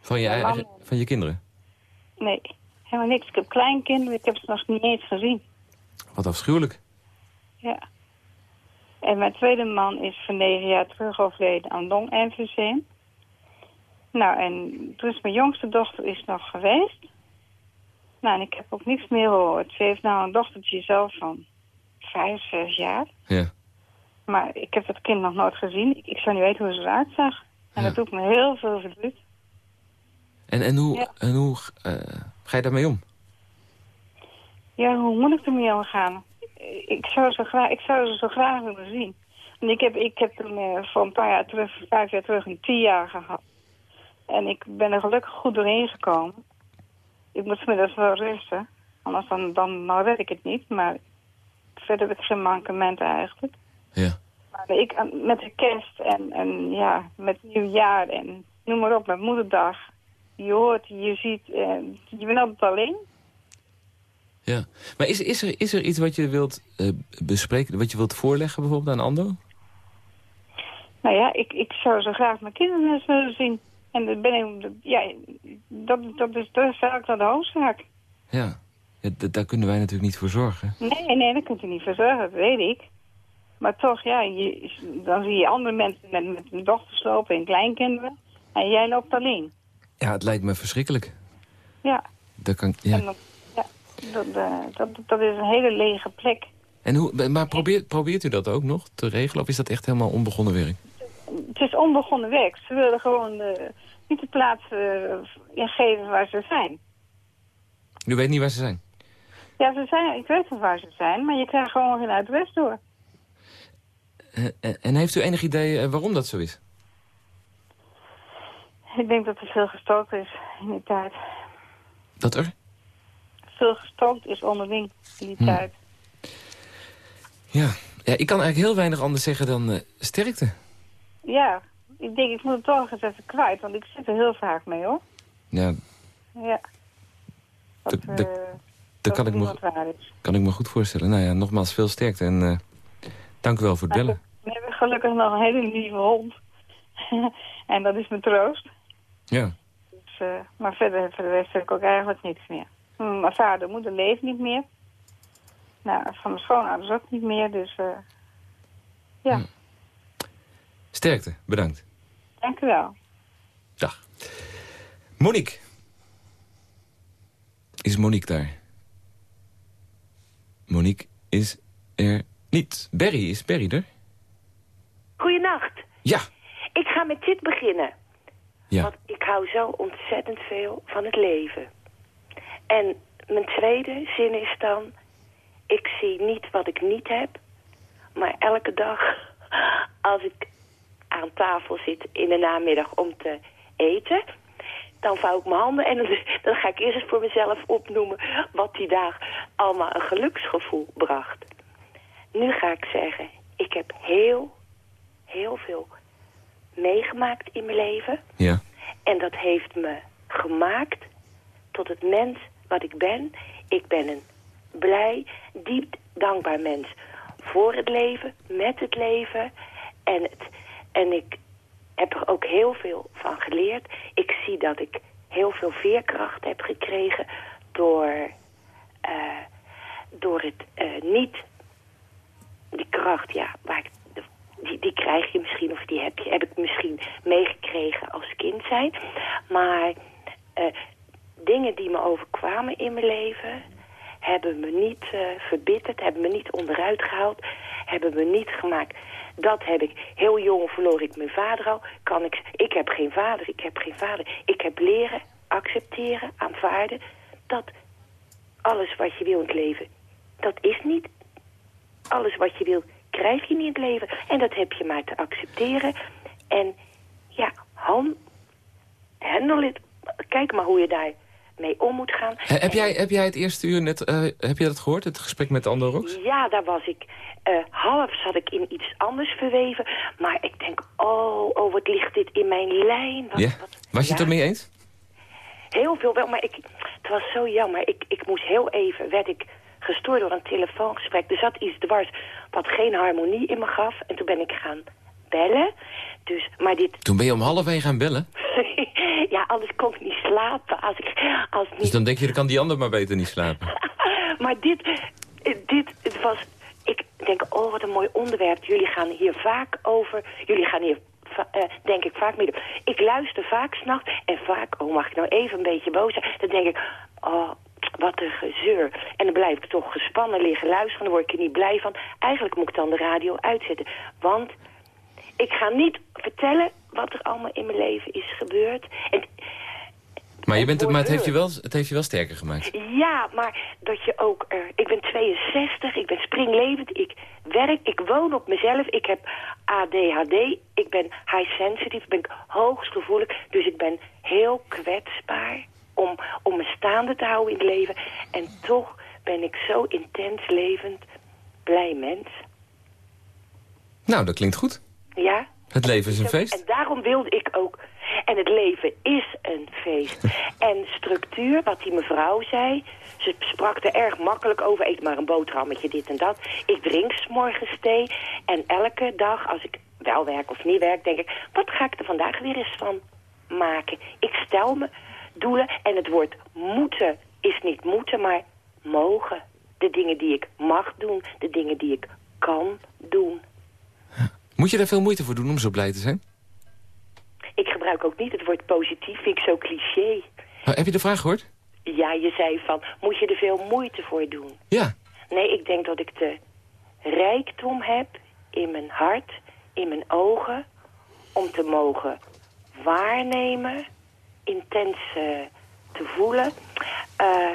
S3: Van je, eigen, van je kinderen?
S9: Nee helemaal niks. Ik heb kleinkinderen, ik heb ze nog niet eens gezien.
S3: Wat afschuwelijk.
S9: Ja. En mijn tweede man is van negen jaar terug overleden aan longemfyseem. Nou, en toen is mijn jongste dochter is nog geweest. Nou, en ik heb ook niks meer gehoord. Ze heeft nou een dochtertje zelf van vijf, zes jaar.
S3: Ja.
S9: Maar ik heb dat kind nog nooit gezien. Ik, zou niet weten hoe ze eruit zag. En
S3: Ja.
S9: dat doet me heel veel verdriet.
S3: En, en hoe,
S9: Ja.
S3: en hoe eh, ga je daarmee om?
S9: Ja, hoe moet ik ermee omgaan? Ik zou ze graag, ik zou ze zo graag willen zien. En ik heb, ik heb toen eh, voor een paar jaar terug, vijf jaar terug, een tien jaar gehad. En ik ben er gelukkig goed doorheen gekomen. Ik moet smiddags wel rusten. Anders dan, dan, dan red ik het niet. Maar verder heb ik geen mankementen eigenlijk.
S3: Ja.
S9: Maar ik, met de kerst en, en ja, met nieuwjaar en noem maar op, met moederdag. Je hoort, je ziet, eh, je bent altijd alleen.
S3: ja. Maar is, is, er, is er iets wat je wilt eh, bespreken, wat je wilt voorleggen bijvoorbeeld aan Ando?
S9: Nou ja, ik, ik zou zo graag mijn kinderen eens willen zien. En dat ben ik, ja, dat, dat, is, dat is eigenlijk wel de hoofdzaak.
S3: Ja. daar kunnen wij natuurlijk niet voor zorgen.
S9: Nee, nee, daar kunt u niet voor zorgen, dat weet ik. Maar toch, ja, je, dan zie je andere mensen met, met hun dochters lopen en kleinkinderen. En jij loopt alleen.
S3: Ja, het lijkt me verschrikkelijk.
S9: Ja,
S3: Dat kan,
S9: en
S3: ja.
S9: dat, ja dat, eh, dat, dat is een hele lege plek.
S3: En hoe, maar probeert, probeert u dat ook nog te regelen? Of is dat echt helemaal onbegonnen werk?
S9: Het is onbegonnen werk. Ze willen gewoon eh, niet de plaats eh, ingeven waar ze zijn.
S3: U weet niet waar ze zijn.
S9: Ja, ze zijn, ik weet wel waar ze zijn, maar je krijgt gewoon geen adres door.
S3: En heeft u enig idee waarom dat zo is?
S9: Ik denk dat er veel gestookt is in die tijd.
S3: Dat er?
S9: Veel gestookt is onderling in die
S3: Hm.
S9: tijd.
S3: Ja. ja. Ik kan eigenlijk heel weinig anders zeggen dan eh, sterkte.
S9: Ja, ik denk ik moet het toch eens even kwijt, want ik zit er heel vaak mee hoor.
S3: Ja,
S9: Ja. Dat, eh,
S3: dat kan ik, me, kan ik me goed voorstellen. Nou ja, nogmaals veel sterkte en eh, dank u wel voor het bellen.
S9: We hebben gelukkig nog een hele lieve hond. en dat is mijn troost.
S3: Ja.
S9: Dus, eh, maar verder, voor de rest heb ik ook eigenlijk niks meer. Hm, Mijn vader en moeder leven niet meer. Nou, van mijn schoonouders ook niet meer, dus eh, ja,
S3: Hm. Sterkte, bedankt.
S9: dank u wel.
S3: Dag. Monique. Is Monique daar? Monique is er niet. Berry, is Berry er?
S10: Goedenacht.
S3: Ja.
S10: Ik ga met dit beginnen. Want ik hou zo ontzettend veel van het leven. En mijn tweede zin is dan... Ik zie niet wat ik niet heb. Maar elke dag als ik aan tafel zit in de namiddag om te eten... dan vouw ik mijn handen en dan, dan ga ik eerst eens voor mezelf opnoemen... wat die dag allemaal een geluksgevoel bracht. Nu ga ik zeggen, ik heb heel, heel veel meegemaakt in mijn leven.
S3: Ja.
S10: En dat heeft me gemaakt tot het mens wat ik ben. Ik ben een blij, diep dankbaar mens. Voor het leven, met het leven. En, het, en ik heb er ook heel veel van geleerd. Ik zie dat ik heel veel veerkracht heb gekregen door, eh, door het eh, niet... Die kracht, ja, waar ik die, die krijg je misschien, of die heb, je, heb ik misschien meegekregen als kind zijn. Maar eh, dingen die me overkwamen in mijn leven... hebben me niet eh, verbitterd, hebben me niet onderuit gehaald... hebben me niet gemaakt. Dat heb ik. Heel jong verloor ik mijn vader al. Kan ik, ik heb geen vader, ik heb geen vader. Ik heb leren accepteren, aanvaarden... dat alles wat je wil in het leven, dat is niet alles wat je wil, krijg je niet in het leven. En dat heb je maar te accepteren. En ja, han, handle it. Kijk maar hoe je daar mee om moet gaan.
S3: Eh, heb, jij, heb jij het eerste uur net, eh, heb je dat gehoord, het gesprek met Ando Rox?
S10: Ja, daar was ik. eh, half zat ik in iets anders verweven. Maar ik denk, oh, oh, wat ligt dit in mijn lijn. Wat,
S3: Ja.
S10: wat-
S3: Was je het
S10: ja.
S3: ermee eens?
S10: Heel veel wel, maar ik, het was zo jammer. Ik, ik moest heel even, werd ik gestoord door een telefoongesprek. Er zat iets dwars wat geen harmonie in me gaf. En toen ben ik gaan bellen. Dus, maar dit,
S3: Toen ben je om half één gaan bellen.
S10: ja, anders kon ik niet slapen. Als ik, als niet
S3: Dus dan denk je, dan kan die ander maar beter niet slapen.
S10: maar dit, dit het was... Ik, denk, oh, wat een mooi onderwerp. Jullie gaan hier vaak over. Jullie gaan hier, eh, denk ik, vaak mee. Ik luister vaak s'nachts en vaak, oh, mag ik nou even een beetje boos zijn? Dan denk ik, oh, wat een gezeur. En dan blijf ik toch gespannen liggen luisteren. Dan word ik er niet blij van. Eigenlijk moet ik dan de radio uitzetten. Want ik ga niet vertellen wat er allemaal in mijn leven is gebeurd. En
S3: Maar, je bent,
S10: wordt
S3: maar het, heeft je wel, het heeft je wel sterker gemaakt.
S10: Ja, maar dat je ook... er. ik ben 62, ik ben springlevend, ik werk, ik woon op mezelf. Ik heb ADHD, ik ben high sensitive, ben ik hoogst gevoelig. Dus ik ben heel kwetsbaar om, om me staande te houden in het leven. En toch ben ik zo intens levend, blij mens.
S3: Nou, dat klinkt goed.
S10: Ja?
S3: Het leven is een feest.
S10: En daarom wilde ik ook... En het leven is een feest. en structuur, wat die mevrouw zei... Ze sprak er erg makkelijk over. Eet maar een boterhammetje, dit en dat. Ik drink 's morgens thee. En elke dag, als ik wel werk of niet werk, denk ik... Wat ga ik er vandaag weer eens van maken? Ik stel me doelen. En het woord moeten is niet moeten, maar mogen. De dingen die ik mag doen. De dingen die ik kan doen.
S3: Moet je daar veel moeite voor doen om zo blij te zijn?
S10: Ik gebruik ook niet het woord positief, vind ik zo cliché.
S3: Uh, heb je de vraag gehoord?
S10: Ja, je zei van, moet je er veel moeite voor doen?
S3: Ja.
S10: Nee, ik denk dat ik de rijkdom heb in mijn hart, in mijn ogen... om te mogen waarnemen, intens eh, te voelen. Eh,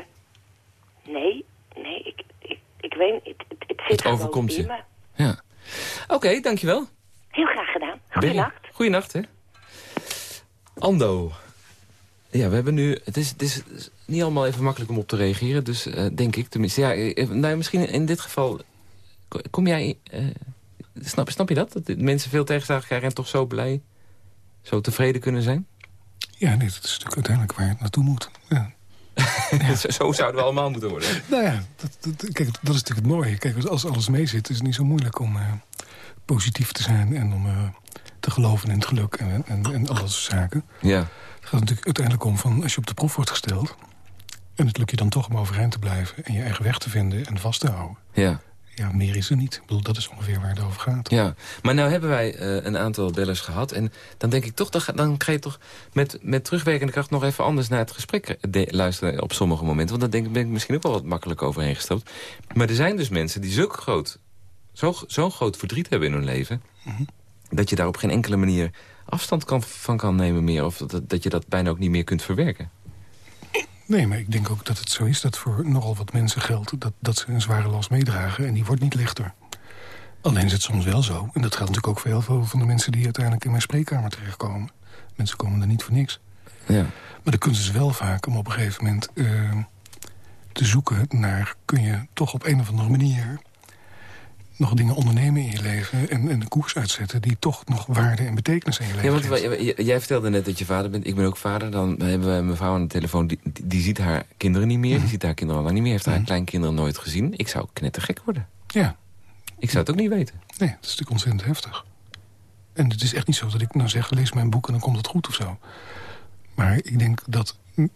S10: nee, nee, ik, ik, ik weet niet, het, het, het zit
S3: Het overkomt
S10: in
S3: je.
S10: me.
S3: Ja. Oké, dankjewel.
S10: Heel graag gedaan. Goedenacht.
S3: Goeienacht, hè. Ando. Ja, we hebben nu... Het is, het is niet allemaal even makkelijk om op te reageren, dus eh, denk ik tenminste. Ja, nou, misschien in dit geval... ko- Kom jij... snap, snap je dat? Dat mensen veel tegenslagen krijgen en toch zo blij, zo tevreden kunnen zijn?
S5: Ja, nee, dat is natuurlijk uiteindelijk waar het naartoe moet. Ja.
S3: zo, zo zouden we allemaal moeten worden.
S5: Nou ja, dat, dat, kijk, dat is natuurlijk het mooie. Kijk, als alles meezit, is het niet zo moeilijk om eh, positief te zijn... en om eh, te geloven in het geluk en, en, en al dat soort zaken.
S3: Ja.
S5: Het gaat natuurlijk uiteindelijk om van als je op de proef wordt gesteld... en het lukt je dan toch om overeind te blijven... en je eigen weg te vinden en vast te houden.
S3: Ja.
S5: Ja, meer is er niet. Ik bedoel, dat is ongeveer waar het over gaat.
S3: Ja, maar nou hebben wij eh, een aantal bellers gehad. En dan denk ik toch, dan, ga, dan ga je toch met, met terugwerkende kracht nog even anders naar het gesprek eh, de- luisteren op sommige momenten. Want dan denk ik, ben ik misschien ook wel wat makkelijk overheen gestapt. Maar er zijn dus mensen die zulk groot, zo- zo'n groot verdriet hebben in hun leven... dat je daar op geen enkele manier afstand kan, van kan nemen meer. Of dat, dat je dat bijna ook niet meer kunt verwerken.
S5: Nee, maar ik denk ook dat het zo is dat voor nogal wat mensen geldt... dat, dat ze een zware last meedragen en die wordt niet lichter. Alleen is het soms wel zo, en dat geldt natuurlijk ook voor heel veel van de mensen... die uiteindelijk in mijn spreekkamer terechtkomen. Mensen komen er niet voor niks.
S3: Ja.
S5: Maar de kunst is wel vaak om op een gegeven moment eh, te zoeken naar... kun je toch op een of andere manier nog dingen ondernemen in je leven... en, en de koers uitzetten die toch nog waarde en betekenis in je leven
S3: Ja, want
S5: heeft.
S3: jij- vertelde net dat je vader bent. Ik ben ook vader. Dan hebben we mijn vrouw aan de telefoon. Die, die, ziet haar kinderen niet meer. Die ziet haar kinderen al lang niet meer. Heeft haar kleinkinderen nooit gezien. Ik zou knettergek worden.
S5: Ja.
S3: Ik zou het ook niet weten.
S5: Nee, dat is natuurlijk ontzettend heftig. En het is echt niet zo dat ik nou zeg, lees mijn boek en dan komt het goed of zo. Maar ik denk dat, en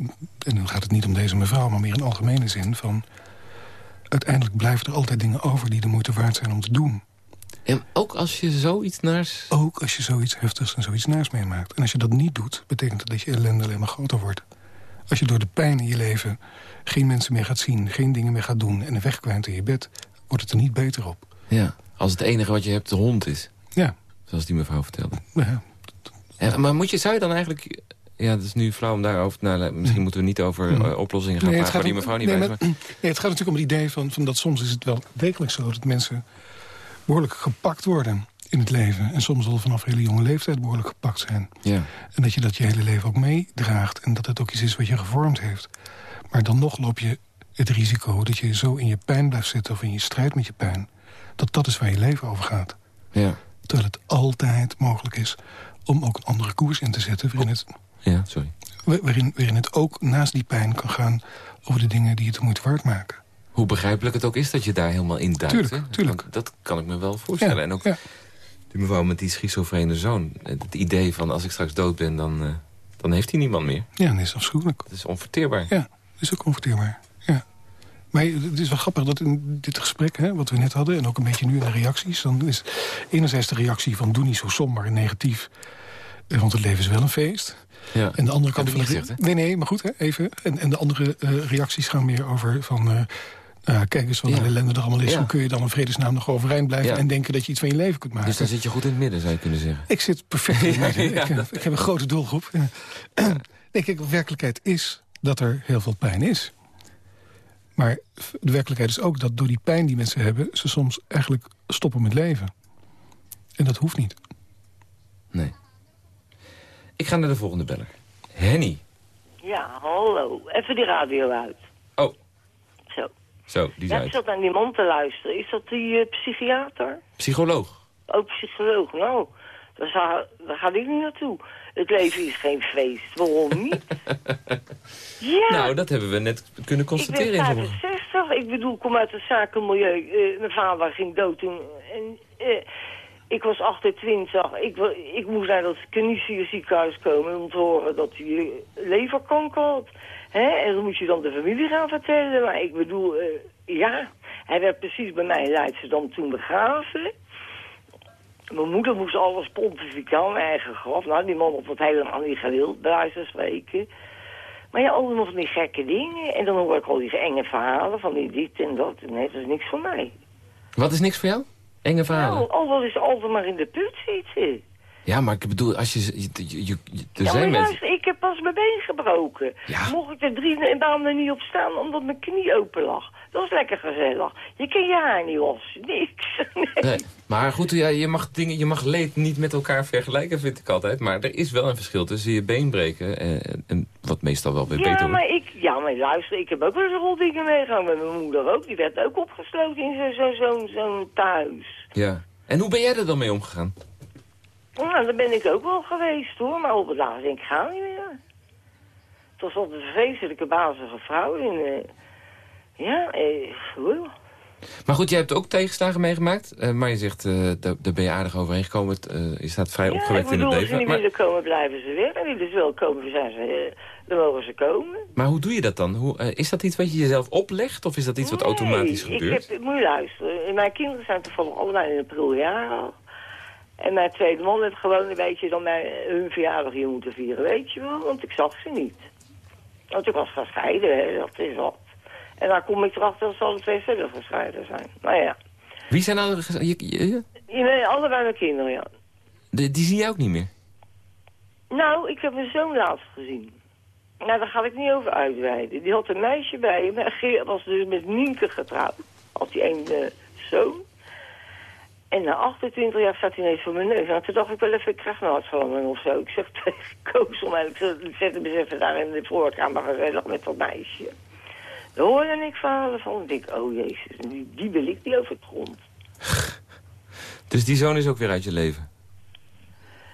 S5: dan gaat het niet om deze mevrouw... maar meer in algemene zin van... uiteindelijk blijven er altijd dingen over die de moeite waard zijn om te doen.
S3: En ook als je zoiets naars...
S5: Ook als je zoiets heftigs en zoiets naars meemaakt. En als je dat niet doet, betekent dat dat je ellende alleen maar groter wordt. Als je door de pijn in je leven geen mensen meer gaat zien... geen dingen meer gaat doen en wegkwijnt in je bed... wordt het er niet beter op.
S3: Ja, als het enige wat je hebt de hond is.
S5: Ja.
S3: Zoals die mevrouw vertelde.
S5: Ja.
S3: Ja, maar moet je, zou je dan eigenlijk... Ja, dat is nu flauw om daarover... Nou, misschien moeten we niet over eh, oplossingen gaan
S5: Nee,
S3: praten... waar die mevrouw niet
S5: nee,
S3: bij
S5: maar- nee, het gaat natuurlijk om het idee van, van dat soms is het wel degelijk zo... dat mensen behoorlijk gepakt worden in het leven. En soms al vanaf hele jonge leeftijd behoorlijk gepakt zijn.
S3: Ja.
S5: En dat je dat je hele leven ook meedraagt. En dat het ook iets is wat je gevormd heeft. Maar dan nog loop je het risico dat je zo in je pijn blijft zitten... of in je strijd met je pijn. Dat dat is waar je leven over gaat.
S3: Ja.
S5: Terwijl het altijd mogelijk is om ook een andere koers in te zetten... waarin het,
S3: Ja, sorry.
S5: wa- waarin, waarin het ook naast die pijn kan gaan... over de dingen die het de moeite waard maken.
S3: Hoe begrijpelijk het ook is dat je daar helemaal in duikt.
S5: Tuurlijk, tuurlijk.
S3: Dat kan ik me wel voorstellen.
S5: Ja,
S3: en ook
S5: ja.
S3: die mevrouw met die schizofrene zoon. Het idee van als ik straks dood ben, dan, eh, dan heeft hij niemand meer.
S5: Ja, dat is afschuwelijk.
S3: Dat is onverteerbaar.
S5: Ja, dat is ook comforteerbaar. Ja. Maar het is wel grappig dat in dit gesprek, hè, wat we net hadden... en ook een beetje nu in de reacties... dan is enerzijds de reactie van doe niet zo somber en negatief... eh, want het leven is wel een feest.
S3: Ja.
S5: En de andere kant van de...
S3: gezegd, hè?
S5: nee, nee, maar goed, hè, even. En, en de andere eh, reacties gaan meer over van... eh, nou, kijk eens wat
S3: Ja.
S5: een ellende er allemaal is.
S3: Ja.
S5: Hoe kun je dan in vredesnaam nog overeind blijven...
S3: Ja.
S5: en denken dat je iets van je leven kunt maken?
S3: Dus dan zit je goed in het midden, zou je kunnen zeggen.
S5: Ik zit perfect in het midden. Ik, eh, heb een grote doelgroep. Nee, kijk, de werkelijkheid is dat er heel veel pijn is. Maar de werkelijkheid is ook dat door die pijn die mensen hebben... ze soms eigenlijk stoppen met leven. En dat hoeft niet.
S3: Nee. Ik ga naar de volgende beller. Henny.
S11: Ja, hallo. Even die radio uit.
S3: Oh.
S11: Zo.
S3: Zo, die
S11: Ja, ik
S3: uit.
S11: zat naar die man te luisteren. Is dat die eh, psychiater?
S3: Psycholoog.
S11: Ook psycholoog? Nou, daar, zou, daar ga ik niet naartoe. Het leven is geen feest. Waarom niet? ja.
S3: Nou, dat hebben we net kunnen constateren.
S11: Ik ben
S3: sommige-
S11: 65. Ik bedoel, ik kom uit het zakenmilieu. Eh, mijn vader ging dood toen. En, eh, ik was 28. Ik, ik moest naar dat Canisië ziekenhuis komen om te horen dat hij leverkanker had. En dan moet je dan de familie gaan vertellen. Maar ik bedoel, eh, ja, hij werd precies bij mij in Leidschendam toen begraven. Mijn moeder moest alles pontificaal, mijn eigen graf. Nou, die man had het helemaal niet gewild, bij wijze van spreken. Maar ja, allemaal van die gekke dingen. En dan hoor ik al die enge verhalen van die dit en dat. Nee, dat is niks voor mij.
S3: Wat is niks voor jou? Enge verhalen.
S11: Nou, al wat is altijd maar in de put zitten.
S3: Ja, maar ik bedoel, als je... je, je, je- er
S11: ja,
S3: zijn mensen...
S11: pas mijn been gebroken.
S3: Ja.
S11: Mocht ik er drie maanden niet op staan omdat mijn knie open lag. Dat is lekker gezellig. Je kan je haar niet wassen, niks. Nee.
S3: Nee, maar goed, ja, je, mag dingen, je mag leed niet met elkaar vergelijken, vind ik altijd. Maar er is wel een verschil tussen je been breken en, en wat meestal wel weer beter
S11: Ja,
S3: wordt.
S11: maar ik, ja, maar luister, ik heb ook wel eens rol dingen meegegaan met mijn moeder ook. Die werd ook opgesloten in zo'n zo, zo, zo'n thuis.
S3: Ja. En hoe ben jij er dan mee omgegaan?
S11: Nou, daar ben ik ook wel geweest hoor, maar op het laatst denk ik, ga niet meer. Het was altijd een vreselijke bazige vrouw. En, eh, ja, eh.
S3: Maar goed, jij hebt ook tegenslagen meegemaakt. eh, maar je zegt, eh, daar, daar ben je aardig overheen gekomen. Eh, je staat vrij
S11: ja,
S3: opgewekt in het
S11: als ze
S3: leven.
S11: niet
S3: Maar,
S11: willen komen, blijven ze weg. En willen ze wel komen, zijn ze, dan mogen ze komen.
S3: maar hoe doe je dat dan? Hoe, is dat iets wat je jezelf oplegt? Of is dat iets wat automatisch gebeurt?
S11: Ik heb, moet je luisteren. Mijn kinderen zijn toevallig allebei in april jaar al. En mijn tweede man heeft gewoon een beetje dan mijn, hun verjaardag hier moeten vieren, weet je wel. Want ik zag ze niet. Want ik was gescheiden, hè, dat is wat. En dan kom ik erachter dat ze alle twee zelf gescheiden zijn. Nou ja.
S3: Wie zijn alle... Je, je-
S11: allebei mijn kinderen, ja.
S3: die, die zie je ook niet meer?
S11: Nou, ik heb mijn zoon laatst gezien. Nou, daar ga ik niet over uitweiden. Die had een meisje bij hem. En Geert was dus met Nienke getrouwd. Had hij een eh, zoon. En na 28 jaar staat hij ineens voor mijn neus. En toen dacht ik wel even, ik krijg een hartverlamming of zo. Ik zeg tegen Koos om ik zeg, zet hem eens even daar in de voorkamer gezellig met dat meisje. Daar hoorde ik verhalen van. Ik denk, oh jezus, die, die wil ik niet over het grond.
S3: Dus die zoon is ook weer uit je leven?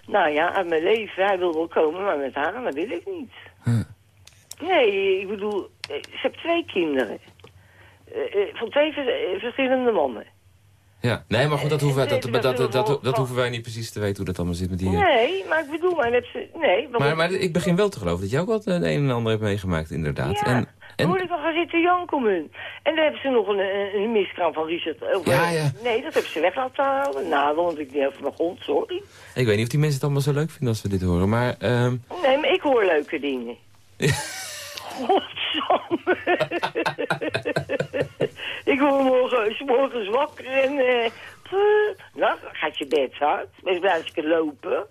S11: Nou ja, uit mijn leven, hij wil wel komen, maar met haar, dat wil ik niet. Nee, ik bedoel, eh, ze heeft twee kinderen. Eh, eh, Van twee vers- verschillende mannen.
S3: Ja, nee, maar goed, dat hoeven, wij, dat,
S11: dat
S3: dat, dat, hoeven wij niet precies te weten hoe dat allemaal zit met die... eh,
S11: Nee, maar ik bedoel, maar, ze, nee, waarom-
S3: Maar, maar ik begin wel te geloven dat jij ook wat een en ander hebt meegemaakt, inderdaad.
S11: Ja,
S3: En, en,
S11: moet ik wel gaan zitten. En dan hebben ze nog een, een, een miskraam van Richard. Over,
S3: Ja, ja.
S11: Nee, dat hebben ze weg laten halen. Nou, dan want ik niet over mijn grond, sorry.
S3: ik weet niet of die mensen het allemaal zo leuk vinden als we dit horen, maar... ehm,
S11: Nee, maar ik hoor leuke dingen. Godsamme. ik word morgen, s morgens wakker en... pff, nou, gaat je bed uit. Wees blij als je lopen.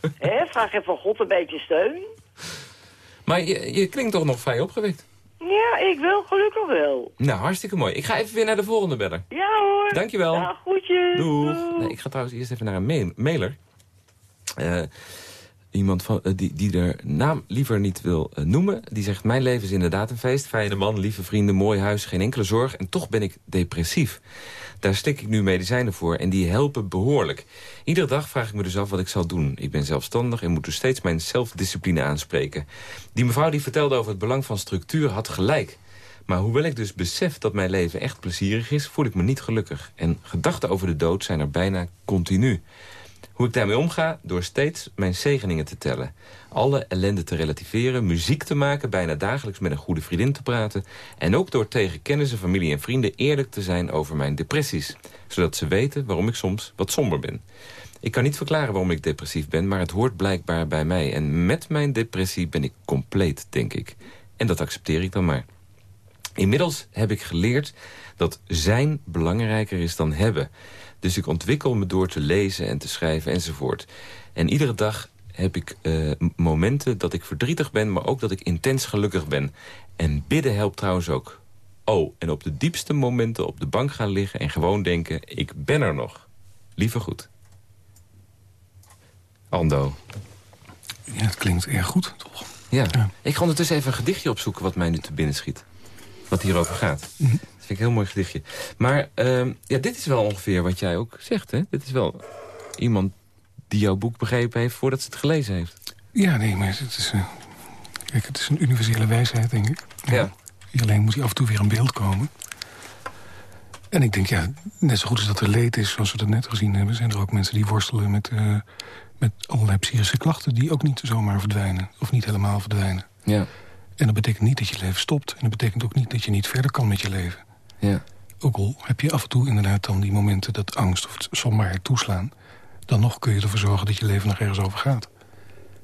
S11: Hè, vraag even van God een beetje steun.
S3: maar je, je klinkt toch nog vrij opgewekt.
S11: Ja, ik wil gelukkig wel.
S3: Nou, hartstikke mooi. Ik ga even weer naar de volgende beller.
S11: Ja hoor.
S3: Dankjewel.
S11: Ja, groetjes.
S3: Doeg. Nee, ik ga trouwens eerst even naar een mail- mailer. Eh, iemand van, eh, die, die naam liever niet wil eh, noemen. Die zegt, mijn leven is inderdaad een feest. Fijne man, lieve vrienden, mooi huis, geen enkele zorg. En toch ben ik depressief. Daar slik ik nu medicijnen voor en die helpen behoorlijk. Iedere dag vraag ik me dus af wat ik zal doen. Ik ben zelfstandig en moet dus steeds mijn zelfdiscipline aanspreken. Die mevrouw die vertelde over het belang van structuur had gelijk. Maar hoewel ik dus besef dat mijn leven echt plezierig is... voel ik me niet gelukkig. En gedachten over de dood zijn er bijna continu. Hoe ik daarmee omga? Door steeds mijn zegeningen te tellen. Alle ellende te relativeren, muziek te maken... bijna dagelijks met een goede vriendin te praten... en ook door tegen kennissen, familie en vrienden... eerlijk te zijn over mijn depressies. Zodat ze weten waarom ik soms wat somber ben. Ik kan niet verklaren waarom ik depressief ben... maar het hoort blijkbaar bij mij. En met mijn depressie ben ik compleet, denk ik. En dat accepteer ik dan maar. Inmiddels heb ik geleerd dat zijn belangrijker is dan hebben. Dus ik ontwikkel me door te lezen en te schrijven enzovoort. En iedere dag heb ik uh, momenten dat ik verdrietig ben... maar ook dat ik intens gelukkig ben. En bidden helpt trouwens ook. Oh, en op de diepste momenten op de bank gaan liggen... en gewoon denken, ik ben er nog. Liever goed. Ando.
S5: Ja, het klinkt erg goed, toch?
S3: Ja. Ik ga ondertussen even een gedichtje opzoeken wat mij nu te binnen schiet. Wat hierover gaat.
S5: Mhm.
S3: Dat vind ik een heel mooi gedichtje. Maar uh, ja, dit is wel ongeveer wat jij ook zegt, hè? Dit is wel iemand die jouw boek begrepen heeft voordat ze het gelezen heeft.
S5: Ja, nee, maar het is, uh, kijk, het is een universele wijsheid, denk ik.
S3: Ja.
S5: Alleen moet hij af en toe weer in beeld komen. En ik denk, ja, net zo goed als dat er leed is, zoals we dat net gezien hebben... zijn er ook mensen die worstelen met, uh, met allerlei psychische klachten... die ook niet zomaar verdwijnen, of niet helemaal verdwijnen.
S3: Ja.
S5: En dat betekent niet dat je leven stopt. En dat betekent ook niet dat je niet verder kan met je leven.
S3: Ja.
S5: Ook al heb je af en toe inderdaad dan die momenten dat angst of somberheid toeslaan... dan nog kun je ervoor zorgen dat je leven nog ergens over gaat.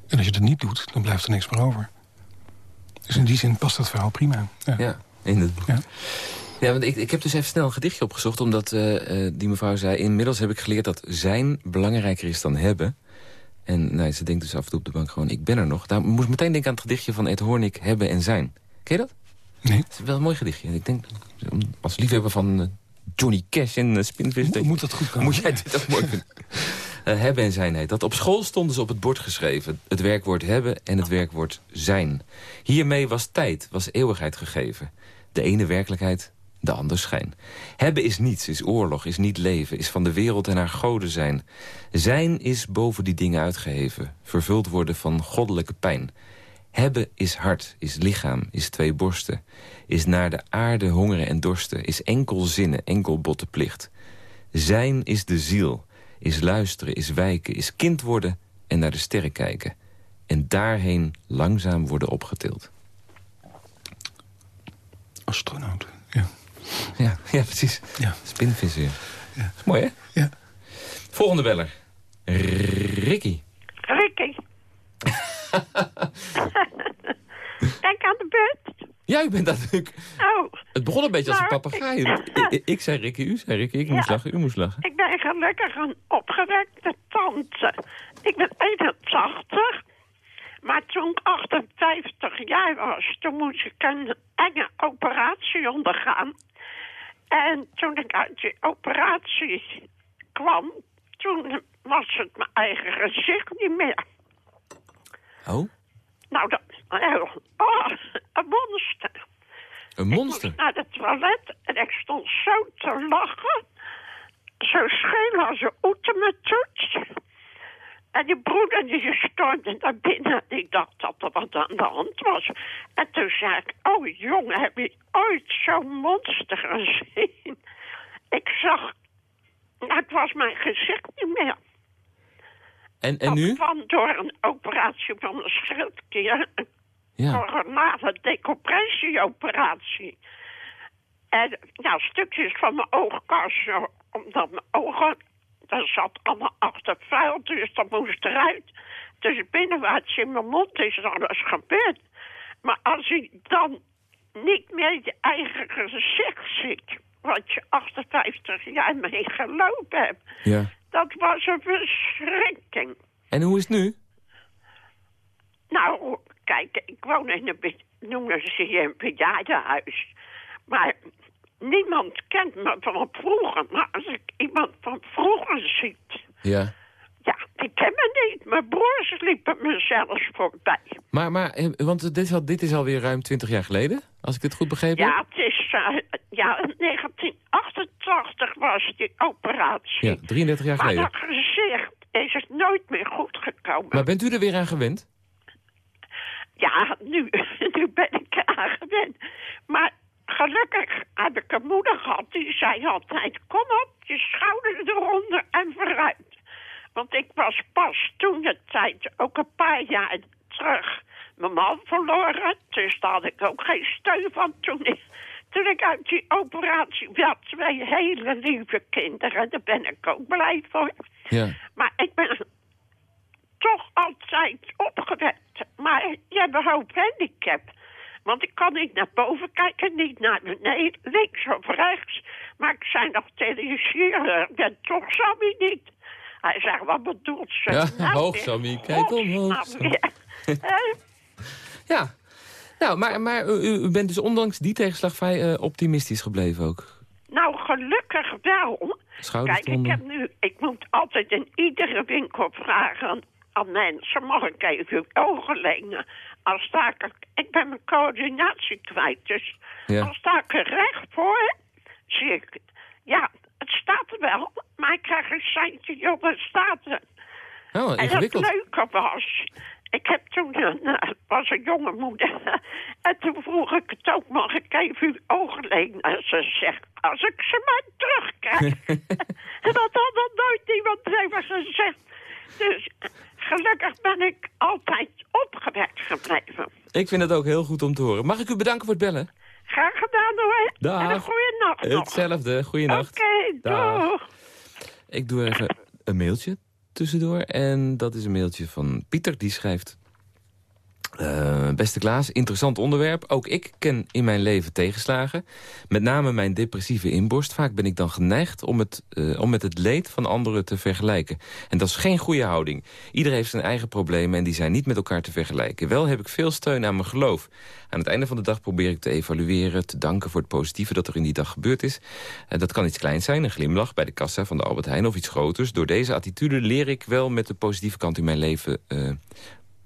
S5: En als je dat niet doet, dan blijft er niks meer over. Dus in die zin past dat verhaal prima. Ja,
S3: ja in het boek.
S5: Ja.
S3: Ja, want ik, ik heb dus even snel een gedichtje opgezocht... omdat uh, uh, die mevrouw zei... inmiddels heb ik geleerd dat zijn belangrijker is dan hebben... En nou, ze denkt dus af en toe op de bank gewoon, ik ben er nog. Daar moest meteen denken aan het gedichtje van Ed Hornik, Hebben en Zijn. Ken je dat?
S5: Nee.
S3: Het is wel een mooi gedichtje. Ik denk, als liefhebber van uh, Johnny Cash en uh, Spinvis...
S5: Mo moet dat goed komen.
S3: Moet jij dit ook mooi vinden? Uh, hebben en zijn heet dat. Op school stonden ze op het bord geschreven. Het werkwoord hebben en het werkwoord zijn. Hiermee was tijd, was eeuwigheid gegeven. De ene werkelijkheid, de ander schijn. Hebben is niets, is oorlog, is niet leven, is van de wereld en haar goden zijn. Zijn is boven die dingen uitgeheven, vervuld worden van goddelijke pijn. Hebben is hart, is lichaam, is twee borsten. Is naar de aarde hongeren en dorsten, is enkel zinnen, enkel botte plicht. Zijn is de ziel, is luisteren, is wijken, is kind worden en naar de sterren kijken. En daarheen langzaam worden opgetild.
S5: Astronaut, ja.
S3: Ja, precies.
S5: Ja.
S3: Spinvis weer.
S5: Ja.
S3: Is mooi, hè?
S5: Ja.
S3: Volgende beller. Ricky.
S12: Ricky. Denk aan de beurt.
S3: Ja, u bent natuurlijk...
S12: Oh.
S3: Het begon een beetje als een papegaai.
S12: ik-
S3: Ik, zei Ricky, u zei Ricky. Ik moest lachen, u moest lachen.
S12: Ik ben gelukkig een opgewekte tante. Ik ben 81. Maar toen ik 58 jaar was, toen moest ik een enge operatie ondergaan. En toen ik uit die operatie kwam, toen was het mijn eigen gezicht niet meer.
S3: Oh,
S12: Nou, dat, oh, een monster.
S3: een monster.
S12: naar het toilet en ik stond zo te lachen. Zo scheel als een oetemetoets. En die broeder die stormde naar binnen. Die dacht dat er wat aan de hand was. En toen zei ik, oh jongen, heb je ooit zo'n monster gezien? Ik zag, het was mijn gezicht niet meer.
S3: En, en
S12: Dat
S3: nu?
S12: kwam door een operatie van de schildklier. Een
S3: Ja.
S12: coronale decompressieoperatie. En ja, stukjes van mijn oogkas, omdat mijn ogen, daar zat allemaal achter vuil, dus dat moest eruit. Dus binnenwaarts in mijn mond is alles gebeurd. Maar als je dan niet meer je eigen gezicht ziet, wat je 58 jaar mee gelopen hebt,
S3: Ja.
S12: dat was een verschrikking.
S3: En hoe is het nu?
S12: Nou, kijk, ik woon in een, noemen ze hier een bejaardenhuis. Maar niemand kent me van vroeger. Maar als ik iemand van vroeger ziet,
S3: Ja.
S12: ja, die ken me niet. Mijn broers liepen me zelfs voorbij.
S3: Maar, maar eh, want dit is, al, dit is alweer ruim 20 jaar geleden, als ik dit goed begrepen heb.
S12: Ja, het is, eh, ja, in 1988 was die operatie.
S3: Ja, 33 jaar
S12: maar
S3: geleden.
S12: dat gezicht is het nooit meer goed gekomen.
S3: Maar bent u er weer aan gewend?
S12: Ja, nu, nu ben ik eraan gewend. Maar gelukkig heb ik een moeder gehad die zei altijd... kom op, je schouders eronder en vooruit. Want ik was pas toen de tijd, ook een paar jaar terug, mijn man verloren. Dus daar had ik ook geen steun van toen ik, toen ik uit die operatie had. Twee hele lieve kinderen, daar ben ik ook blij voor.
S3: Ja.
S12: Maar ik ben toch altijd opgewekt. Maar je hebt een hoop handicap. Want ik kan niet naar boven kijken, niet naar beneden, links of rechts. Maar ik zei nog tegen de chirurg, ik ben toch Sammy niet. Hij zegt, wat bedoelt ze?
S3: Ja,
S12: Nou,
S3: hoog, Sammy, kijk omhoog. Ja. Nou, maar, maar u, u bent dus ondanks die tegenslag vrij eh, optimistisch gebleven ook.
S12: Nou, gelukkig wel. Kijk, ik heb nu, ik moet altijd in iedere winkel vragen aan, aan mensen, mag ik even uw ogen lenen? Als sta ik, ik ben mijn coördinatie kwijt, dus
S3: Ja.
S12: als sta ik er recht voor, zie ik, ja, het staat er wel, maar ik krijg een seintje, joh, het staat er.
S3: Oh,
S12: En het leuke was, ik heb toen een, eh, was een jonge moeder. En toen vroeg ik het ook, mag ik even uw ogen lenen? En ze zegt, als ik ze maar terugkrijg. en dat had nog nooit iemand tegen gezegd. Dus gelukkig ben ik altijd opgewekt gebleven.
S3: Ik vind het ook heel goed om te horen. Mag ik u bedanken voor het bellen?
S12: Graag gedaan hoor.
S3: Dag.
S12: En een goede nacht nog.
S3: Hetzelfde. Goeienacht.
S12: Oké,
S3: Dag.
S12: doeg.
S3: Ik doe even een mailtje tussendoor. En dat is een mailtje van Pieter. Die schrijft... eh, beste Klaas, interessant onderwerp. Ook ik ken in mijn leven tegenslagen. Met name mijn depressieve inborst. Vaak ben ik dan geneigd om, het, eh, om met het leed van anderen te vergelijken. En dat is geen goede houding. Ieder heeft zijn eigen problemen en die zijn niet met elkaar te vergelijken. Wel heb ik veel steun aan mijn geloof. Aan het einde van de dag probeer ik te evalueren... te danken voor het positieve dat er in die dag gebeurd is. Eh, dat kan iets kleins zijn, een glimlach bij de kassa van de Albert Heijn... of iets groters. Door deze attitude leer ik wel met de positieve kant in mijn leven...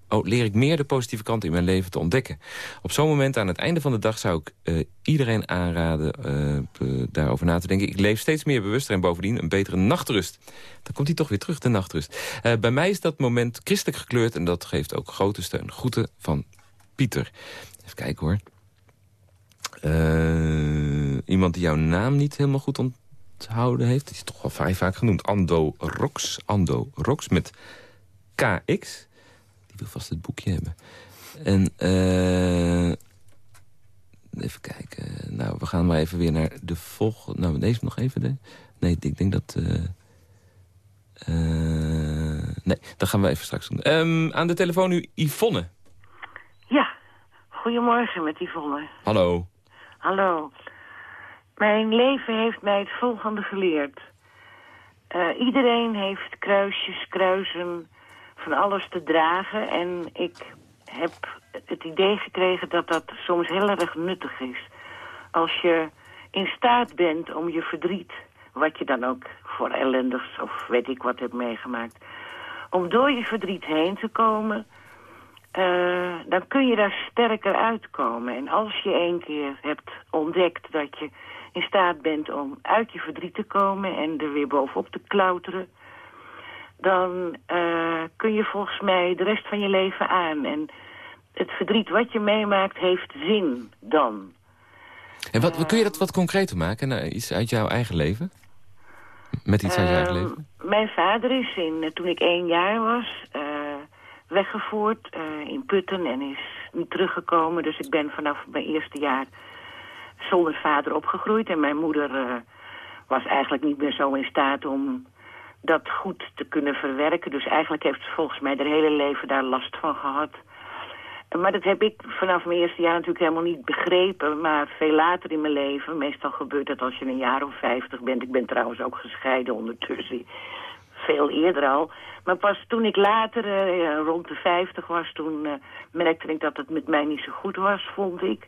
S3: eh, Oh, leer ik meer de positieve kant in mijn leven te ontdekken. Op zo'n moment aan het einde van de dag zou ik eh, iedereen aanraden eh, p- daarover na te denken. Ik leef steeds meer bewuster en bovendien een betere nachtrust. Dan komt hij toch weer terug, de nachtrust. Eh, bij mij is dat moment christelijk gekleurd en dat geeft ook grote steun. Groeten van Pieter. Even kijken hoor. Eh, iemand die jouw naam niet helemaal goed onthouden heeft. Die is toch wel vrij vaak genoemd. Ando Rox. Ando Rox met KX. Die wil vast het boekje hebben. En eh even kijken. Nou, we gaan maar even weer naar de volgende. Nou, deze nog even. De... Nee, ik denk dat... eh eh, nee, dat gaan we even straks doen. Ehm, aan de telefoon nu Yvonne.
S13: Ja, goedemorgen met Yvonne.
S3: Hallo.
S13: Hallo. Mijn leven heeft mij het volgende geleerd. Iedereen heeft kruisjes, kruisen, van alles te dragen. En ik heb het idee gekregen dat dat soms heel erg nuttig is. Als je in staat bent om je verdriet, wat je dan ook voor ellendigs of weet ik wat hebt meegemaakt... om door je verdriet heen te komen... Eh, dan kun je daar sterker uitkomen. En als je één keer hebt ontdekt dat je in staat bent om uit je verdriet te komen en er weer bovenop te klauteren, dan eh, kun je volgens mij de rest van je leven aan. En het verdriet wat je meemaakt heeft zin dan.
S3: En wat, kun je dat wat concreter maken? Nou, iets uit jouw eigen leven? Met iets uit je eigen
S13: Ehm,
S3: leven?
S13: Mijn vader is in, eh, toen ik één jaar was weggevoerd in Putten en is niet teruggekomen. Dus ik ben vanaf mijn eerste jaar zonder vader opgegroeid. En mijn moeder was eigenlijk niet meer zo in staat om dat goed te kunnen verwerken. Dus eigenlijk heeft ze volgens mij haar hele leven daar last van gehad. Maar dat heb ik vanaf mijn eerste jaar natuurlijk helemaal niet begrepen. Maar veel later in mijn leven, meestal gebeurt dat als je een jaar of vijftig bent. Ik ben trouwens ook gescheiden ondertussen. Veel eerder al. Maar pas toen ik later, eh, rond de vijftig was, toen eh, merkte ik dat het met mij niet zo goed was, vond ik.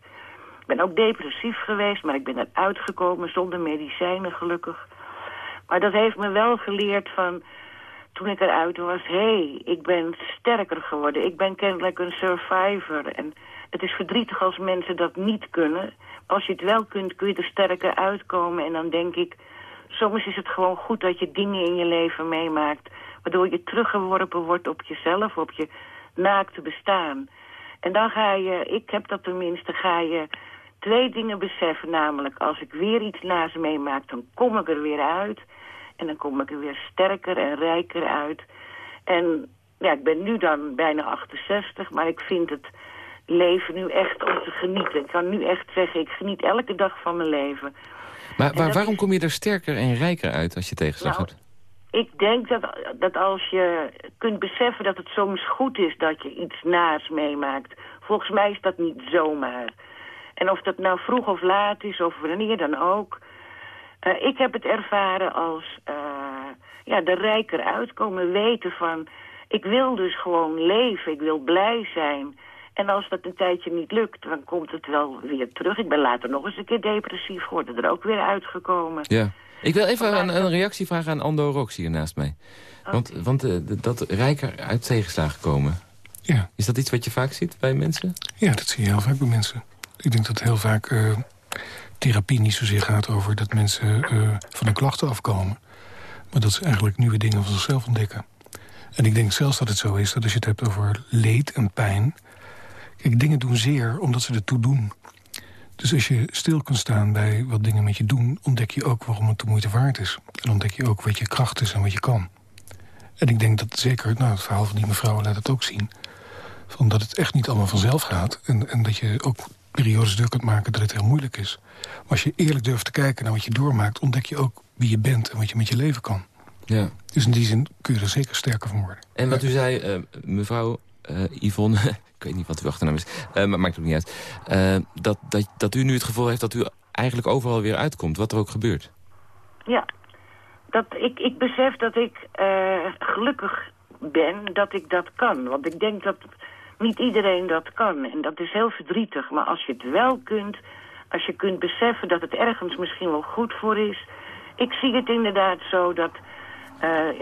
S13: Ik ben ook depressief geweest, maar ik ben eruit gekomen zonder medicijnen gelukkig. Maar dat heeft me wel geleerd van, toen ik eruit was... hé, hey, ik ben sterker geworden. Ik ben kennelijk een survivor. En het is verdrietig als mensen dat niet kunnen. Als je het wel kunt, kun je er sterker uitkomen. En dan denk ik, soms is het gewoon goed dat je dingen in je leven meemaakt... waardoor je teruggeworpen wordt op jezelf, op je naakte bestaan. En dan ga je, ik heb dat tenminste, ga je twee dingen beseffen. Namelijk, als ik weer iets naast meemaak, dan kom ik er weer uit... En dan kom ik er weer sterker en rijker uit. En ja, ik ben nu dan bijna 68, maar ik vind het leven nu echt om te genieten. Ik kan nu echt zeggen, ik geniet elke dag van mijn leven.
S3: Maar, waarom kom je er sterker en rijker uit als je tegenslag
S13: Nou,
S3: hebt?
S13: Ik denk dat, dat als je kunt beseffen dat het soms goed is dat je iets naars meemaakt. Volgens mij is dat niet zomaar. En of dat nou vroeg of laat is, of wanneer dan ook. Eh, ik heb het ervaren als eh, ja, er rijker uitkomen, weten van... ik wil dus gewoon leven, ik wil blij zijn. En als dat een tijdje niet lukt, dan komt het wel weer terug. Ik ben later nog eens een keer depressief geworden, er ook weer uitgekomen.
S3: Ja. Ik wil even een, een reactie vragen aan Ando Rox hier naast mij. Want, want eh, dat rijker uit tegenslagen komen...
S5: Ja.
S3: Is dat iets wat je vaak ziet bij mensen?
S5: Ja, dat zie je heel vaak bij mensen. Ik denk dat heel vaak eh, therapie niet zozeer gaat over dat mensen eh, van hun klachten afkomen. Maar dat ze eigenlijk nieuwe dingen van zichzelf ontdekken. En ik denk zelfs dat het zo is dat als je het hebt over leed en pijn... Kijk, dingen doen zeer omdat ze ertoe doen. Dus als je stil kunt staan bij wat dingen met je doen... ontdek je ook waarom het de moeite waard is. En ontdek je ook wat je kracht is en wat je kan. En ik denk dat zeker, nou, het verhaal van die mevrouw laat het ook zien... Van dat het echt niet allemaal vanzelf gaat. En, en dat je ook periodes door kunt maken dat het heel moeilijk is. Maar als je eerlijk durft te kijken naar wat je doormaakt... ontdek je ook wie je bent en wat je met je leven kan.
S3: Ja.
S5: Dus in die zin kun je er zeker sterker van worden.
S3: En wat u zei, eh, mevrouw eh, Yvonne... ik weet niet wat uw achternaam is, eh, maar maakt ook niet uit... eh, dat, dat, dat u nu het gevoel heeft dat u eigenlijk overal weer uitkomt, wat er ook gebeurt.
S13: Ja, dat ik, ik besef dat ik eh, gelukkig ben dat ik dat kan. Want ik denk dat niet iedereen dat kan. En dat is heel verdrietig. Maar als je het wel kunt, als je kunt beseffen dat het ergens misschien wel goed voor is... Ik zie het inderdaad zo dat... eh,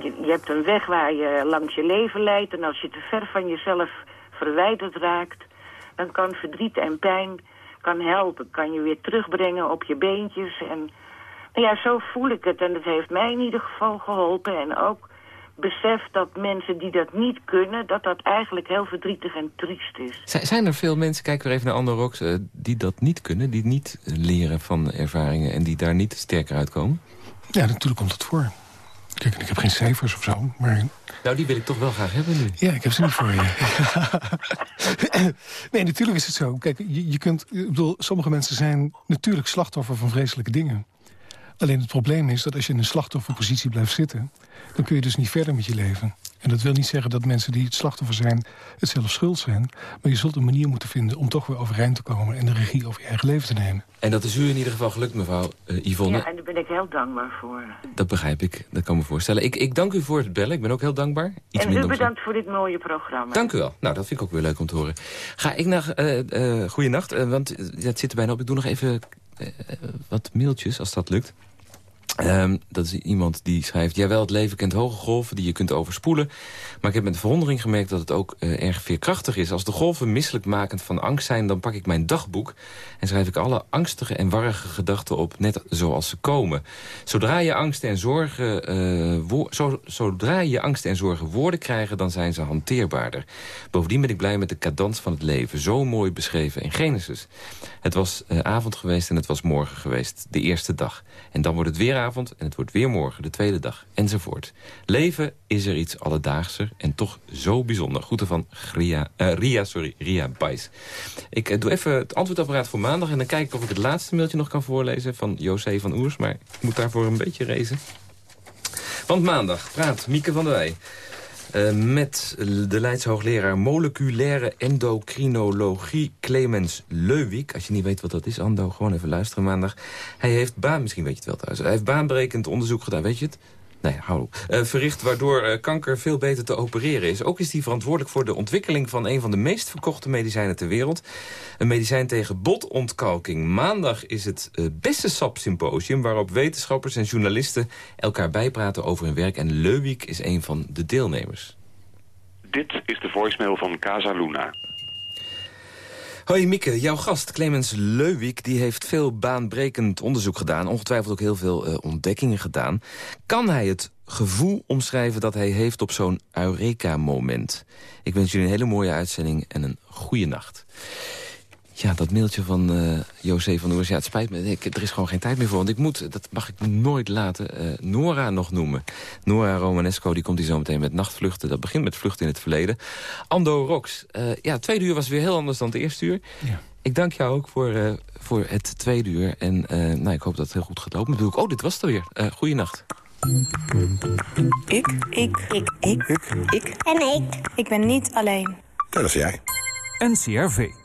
S13: je, hebt een weg waar je langs je leven leidt... en als je te ver van jezelf verwijderd raakt... dan kan verdriet en pijn kan helpen. Kan je weer terugbrengen op je beentjes. En ja, zo voel ik het. En dat heeft mij in ieder geval geholpen. En ook besef dat mensen die dat niet kunnen... dat dat eigenlijk heel verdrietig en triest is.
S3: Zijn er veel mensen, kijk weer even naar Ando Rox... eh, die dat niet kunnen, die niet leren van ervaringen... en die daar niet sterker uitkomen?
S5: Ja, natuurlijk komt dat voor. Kijk, ik heb geen cijfers of zo, maar...
S3: Nou, die wil ik toch wel graag hebben nu.
S5: Ja, ik heb ze niet voor je. nee, natuurlijk is het zo. Kijk, je, je kunt... Ik bedoel, sommige mensen zijn natuurlijk slachtoffer van vreselijke dingen. Alleen het probleem is dat als je in een slachtofferpositie blijft zitten... dan kun je dus niet verder met je leven. En dat wil niet zeggen dat mensen die het slachtoffer zijn... het zelf schuld zijn. Maar je zult een manier moeten vinden om toch weer overeind te komen... en de regie over je eigen leven te nemen.
S3: En dat is u in ieder geval gelukt, mevrouw eh, Yvonne.
S13: Ja, en daar ben ik heel dankbaar voor.
S3: Dat begrijp ik, dat kan me voorstellen. Ik, ik dank u voor het bellen, ik ben ook heel dankbaar. Iets
S13: en u bedankt voor dit mooie programma.
S3: Dank u wel. Nou, dat vind ik ook weer leuk om te horen. Ga ik naar... eh eh goeienacht, want ja, het zit er bijna op. Ik doe nog even wat mailtjes, als dat lukt. Ehm, dat is iemand die schrijft... Jawel, het leven kent hoge golven die je kunt overspoelen. Maar ik heb met verwondering gemerkt dat het ook eh, erg veerkrachtig is. Als de golven misselijkmakend van angst zijn... dan pak ik mijn dagboek en schrijf ik alle angstige en warrige gedachten op... net zoals ze komen. Zodra je angst en zorgen, eh, zodra je angst en zorgen woorden krijgen... dan zijn ze hanteerbaarder. Bovendien ben ik blij met de cadans van het leven. Zo mooi beschreven in Genesis. Het was eh, avond geweest en het was morgen geweest. De eerste dag. En dan wordt het weer avond en het wordt weer morgen, de tweede dag. Enzovoort. Leven is er iets alledaagser en toch zo bijzonder. Groeten van Ria, eh, Ria, sorry, Ria Bijs. Ik eh, doe even het antwoordapparaat voor maandag... en dan kijk ik of ik het laatste mailtje nog kan voorlezen van José van Oers. Maar ik moet daarvoor een beetje rezen. Want maandag praat Mieke van der Wij... eh, met de Leidse hoogleraar moleculaire endocrinologie Clemens Leuwik. Als je niet weet wat dat is, Ando, gewoon even luisteren maandag. Hij heeft baan, misschien weet je het wel thuis. Hij heeft baanbrekend onderzoek gedaan, weet je het? Nee, hou op. Eh, verricht waardoor eh, kanker veel beter te opereren is. Ook is hij verantwoordelijk voor de ontwikkeling van een van de meest verkochte medicijnen ter wereld. Een medicijn tegen botontkalking. Maandag is het eh, beste sap symposium waarop wetenschappers en journalisten elkaar bijpraten over hun werk. En Leuwik is een van de deelnemers.
S14: Dit is de voicemail van Casa Luna.
S3: Hoi Mieke, jouw gast Clemens Leuwik die heeft veel baanbrekend onderzoek gedaan. Ongetwijfeld ook heel veel eh, ontdekkingen gedaan. Kan hij het gevoel omschrijven dat hij heeft op zo'n Eureka-moment? Ik wens jullie een hele mooie uitzending en een goede nacht. Ja, dat mailtje van uh, José van Oers. Ja, het spijt me. Ik, er is gewoon geen tijd meer voor. Want ik moet, dat mag ik nooit laten, uh, Nora nog noemen. Nora Romanesco, die komt hier zo meteen met nachtvluchten. Dat begint met vluchten in het verleden. Ando Rox. Uh, ja, het tweede uur was weer heel anders dan het eerste uur. Ja. Ik dank jou ook voor, voor het tweede uur. En nou, ik hoop dat het heel goed gaat lopen. Bedoel ik, oh, dit was het weer. Goeienacht.
S15: Ik. Ik. Ik. Ik. Ik. Ik. En ik. Ik ben niet alleen.
S16: Ja, dat is jij.
S17: NCRV.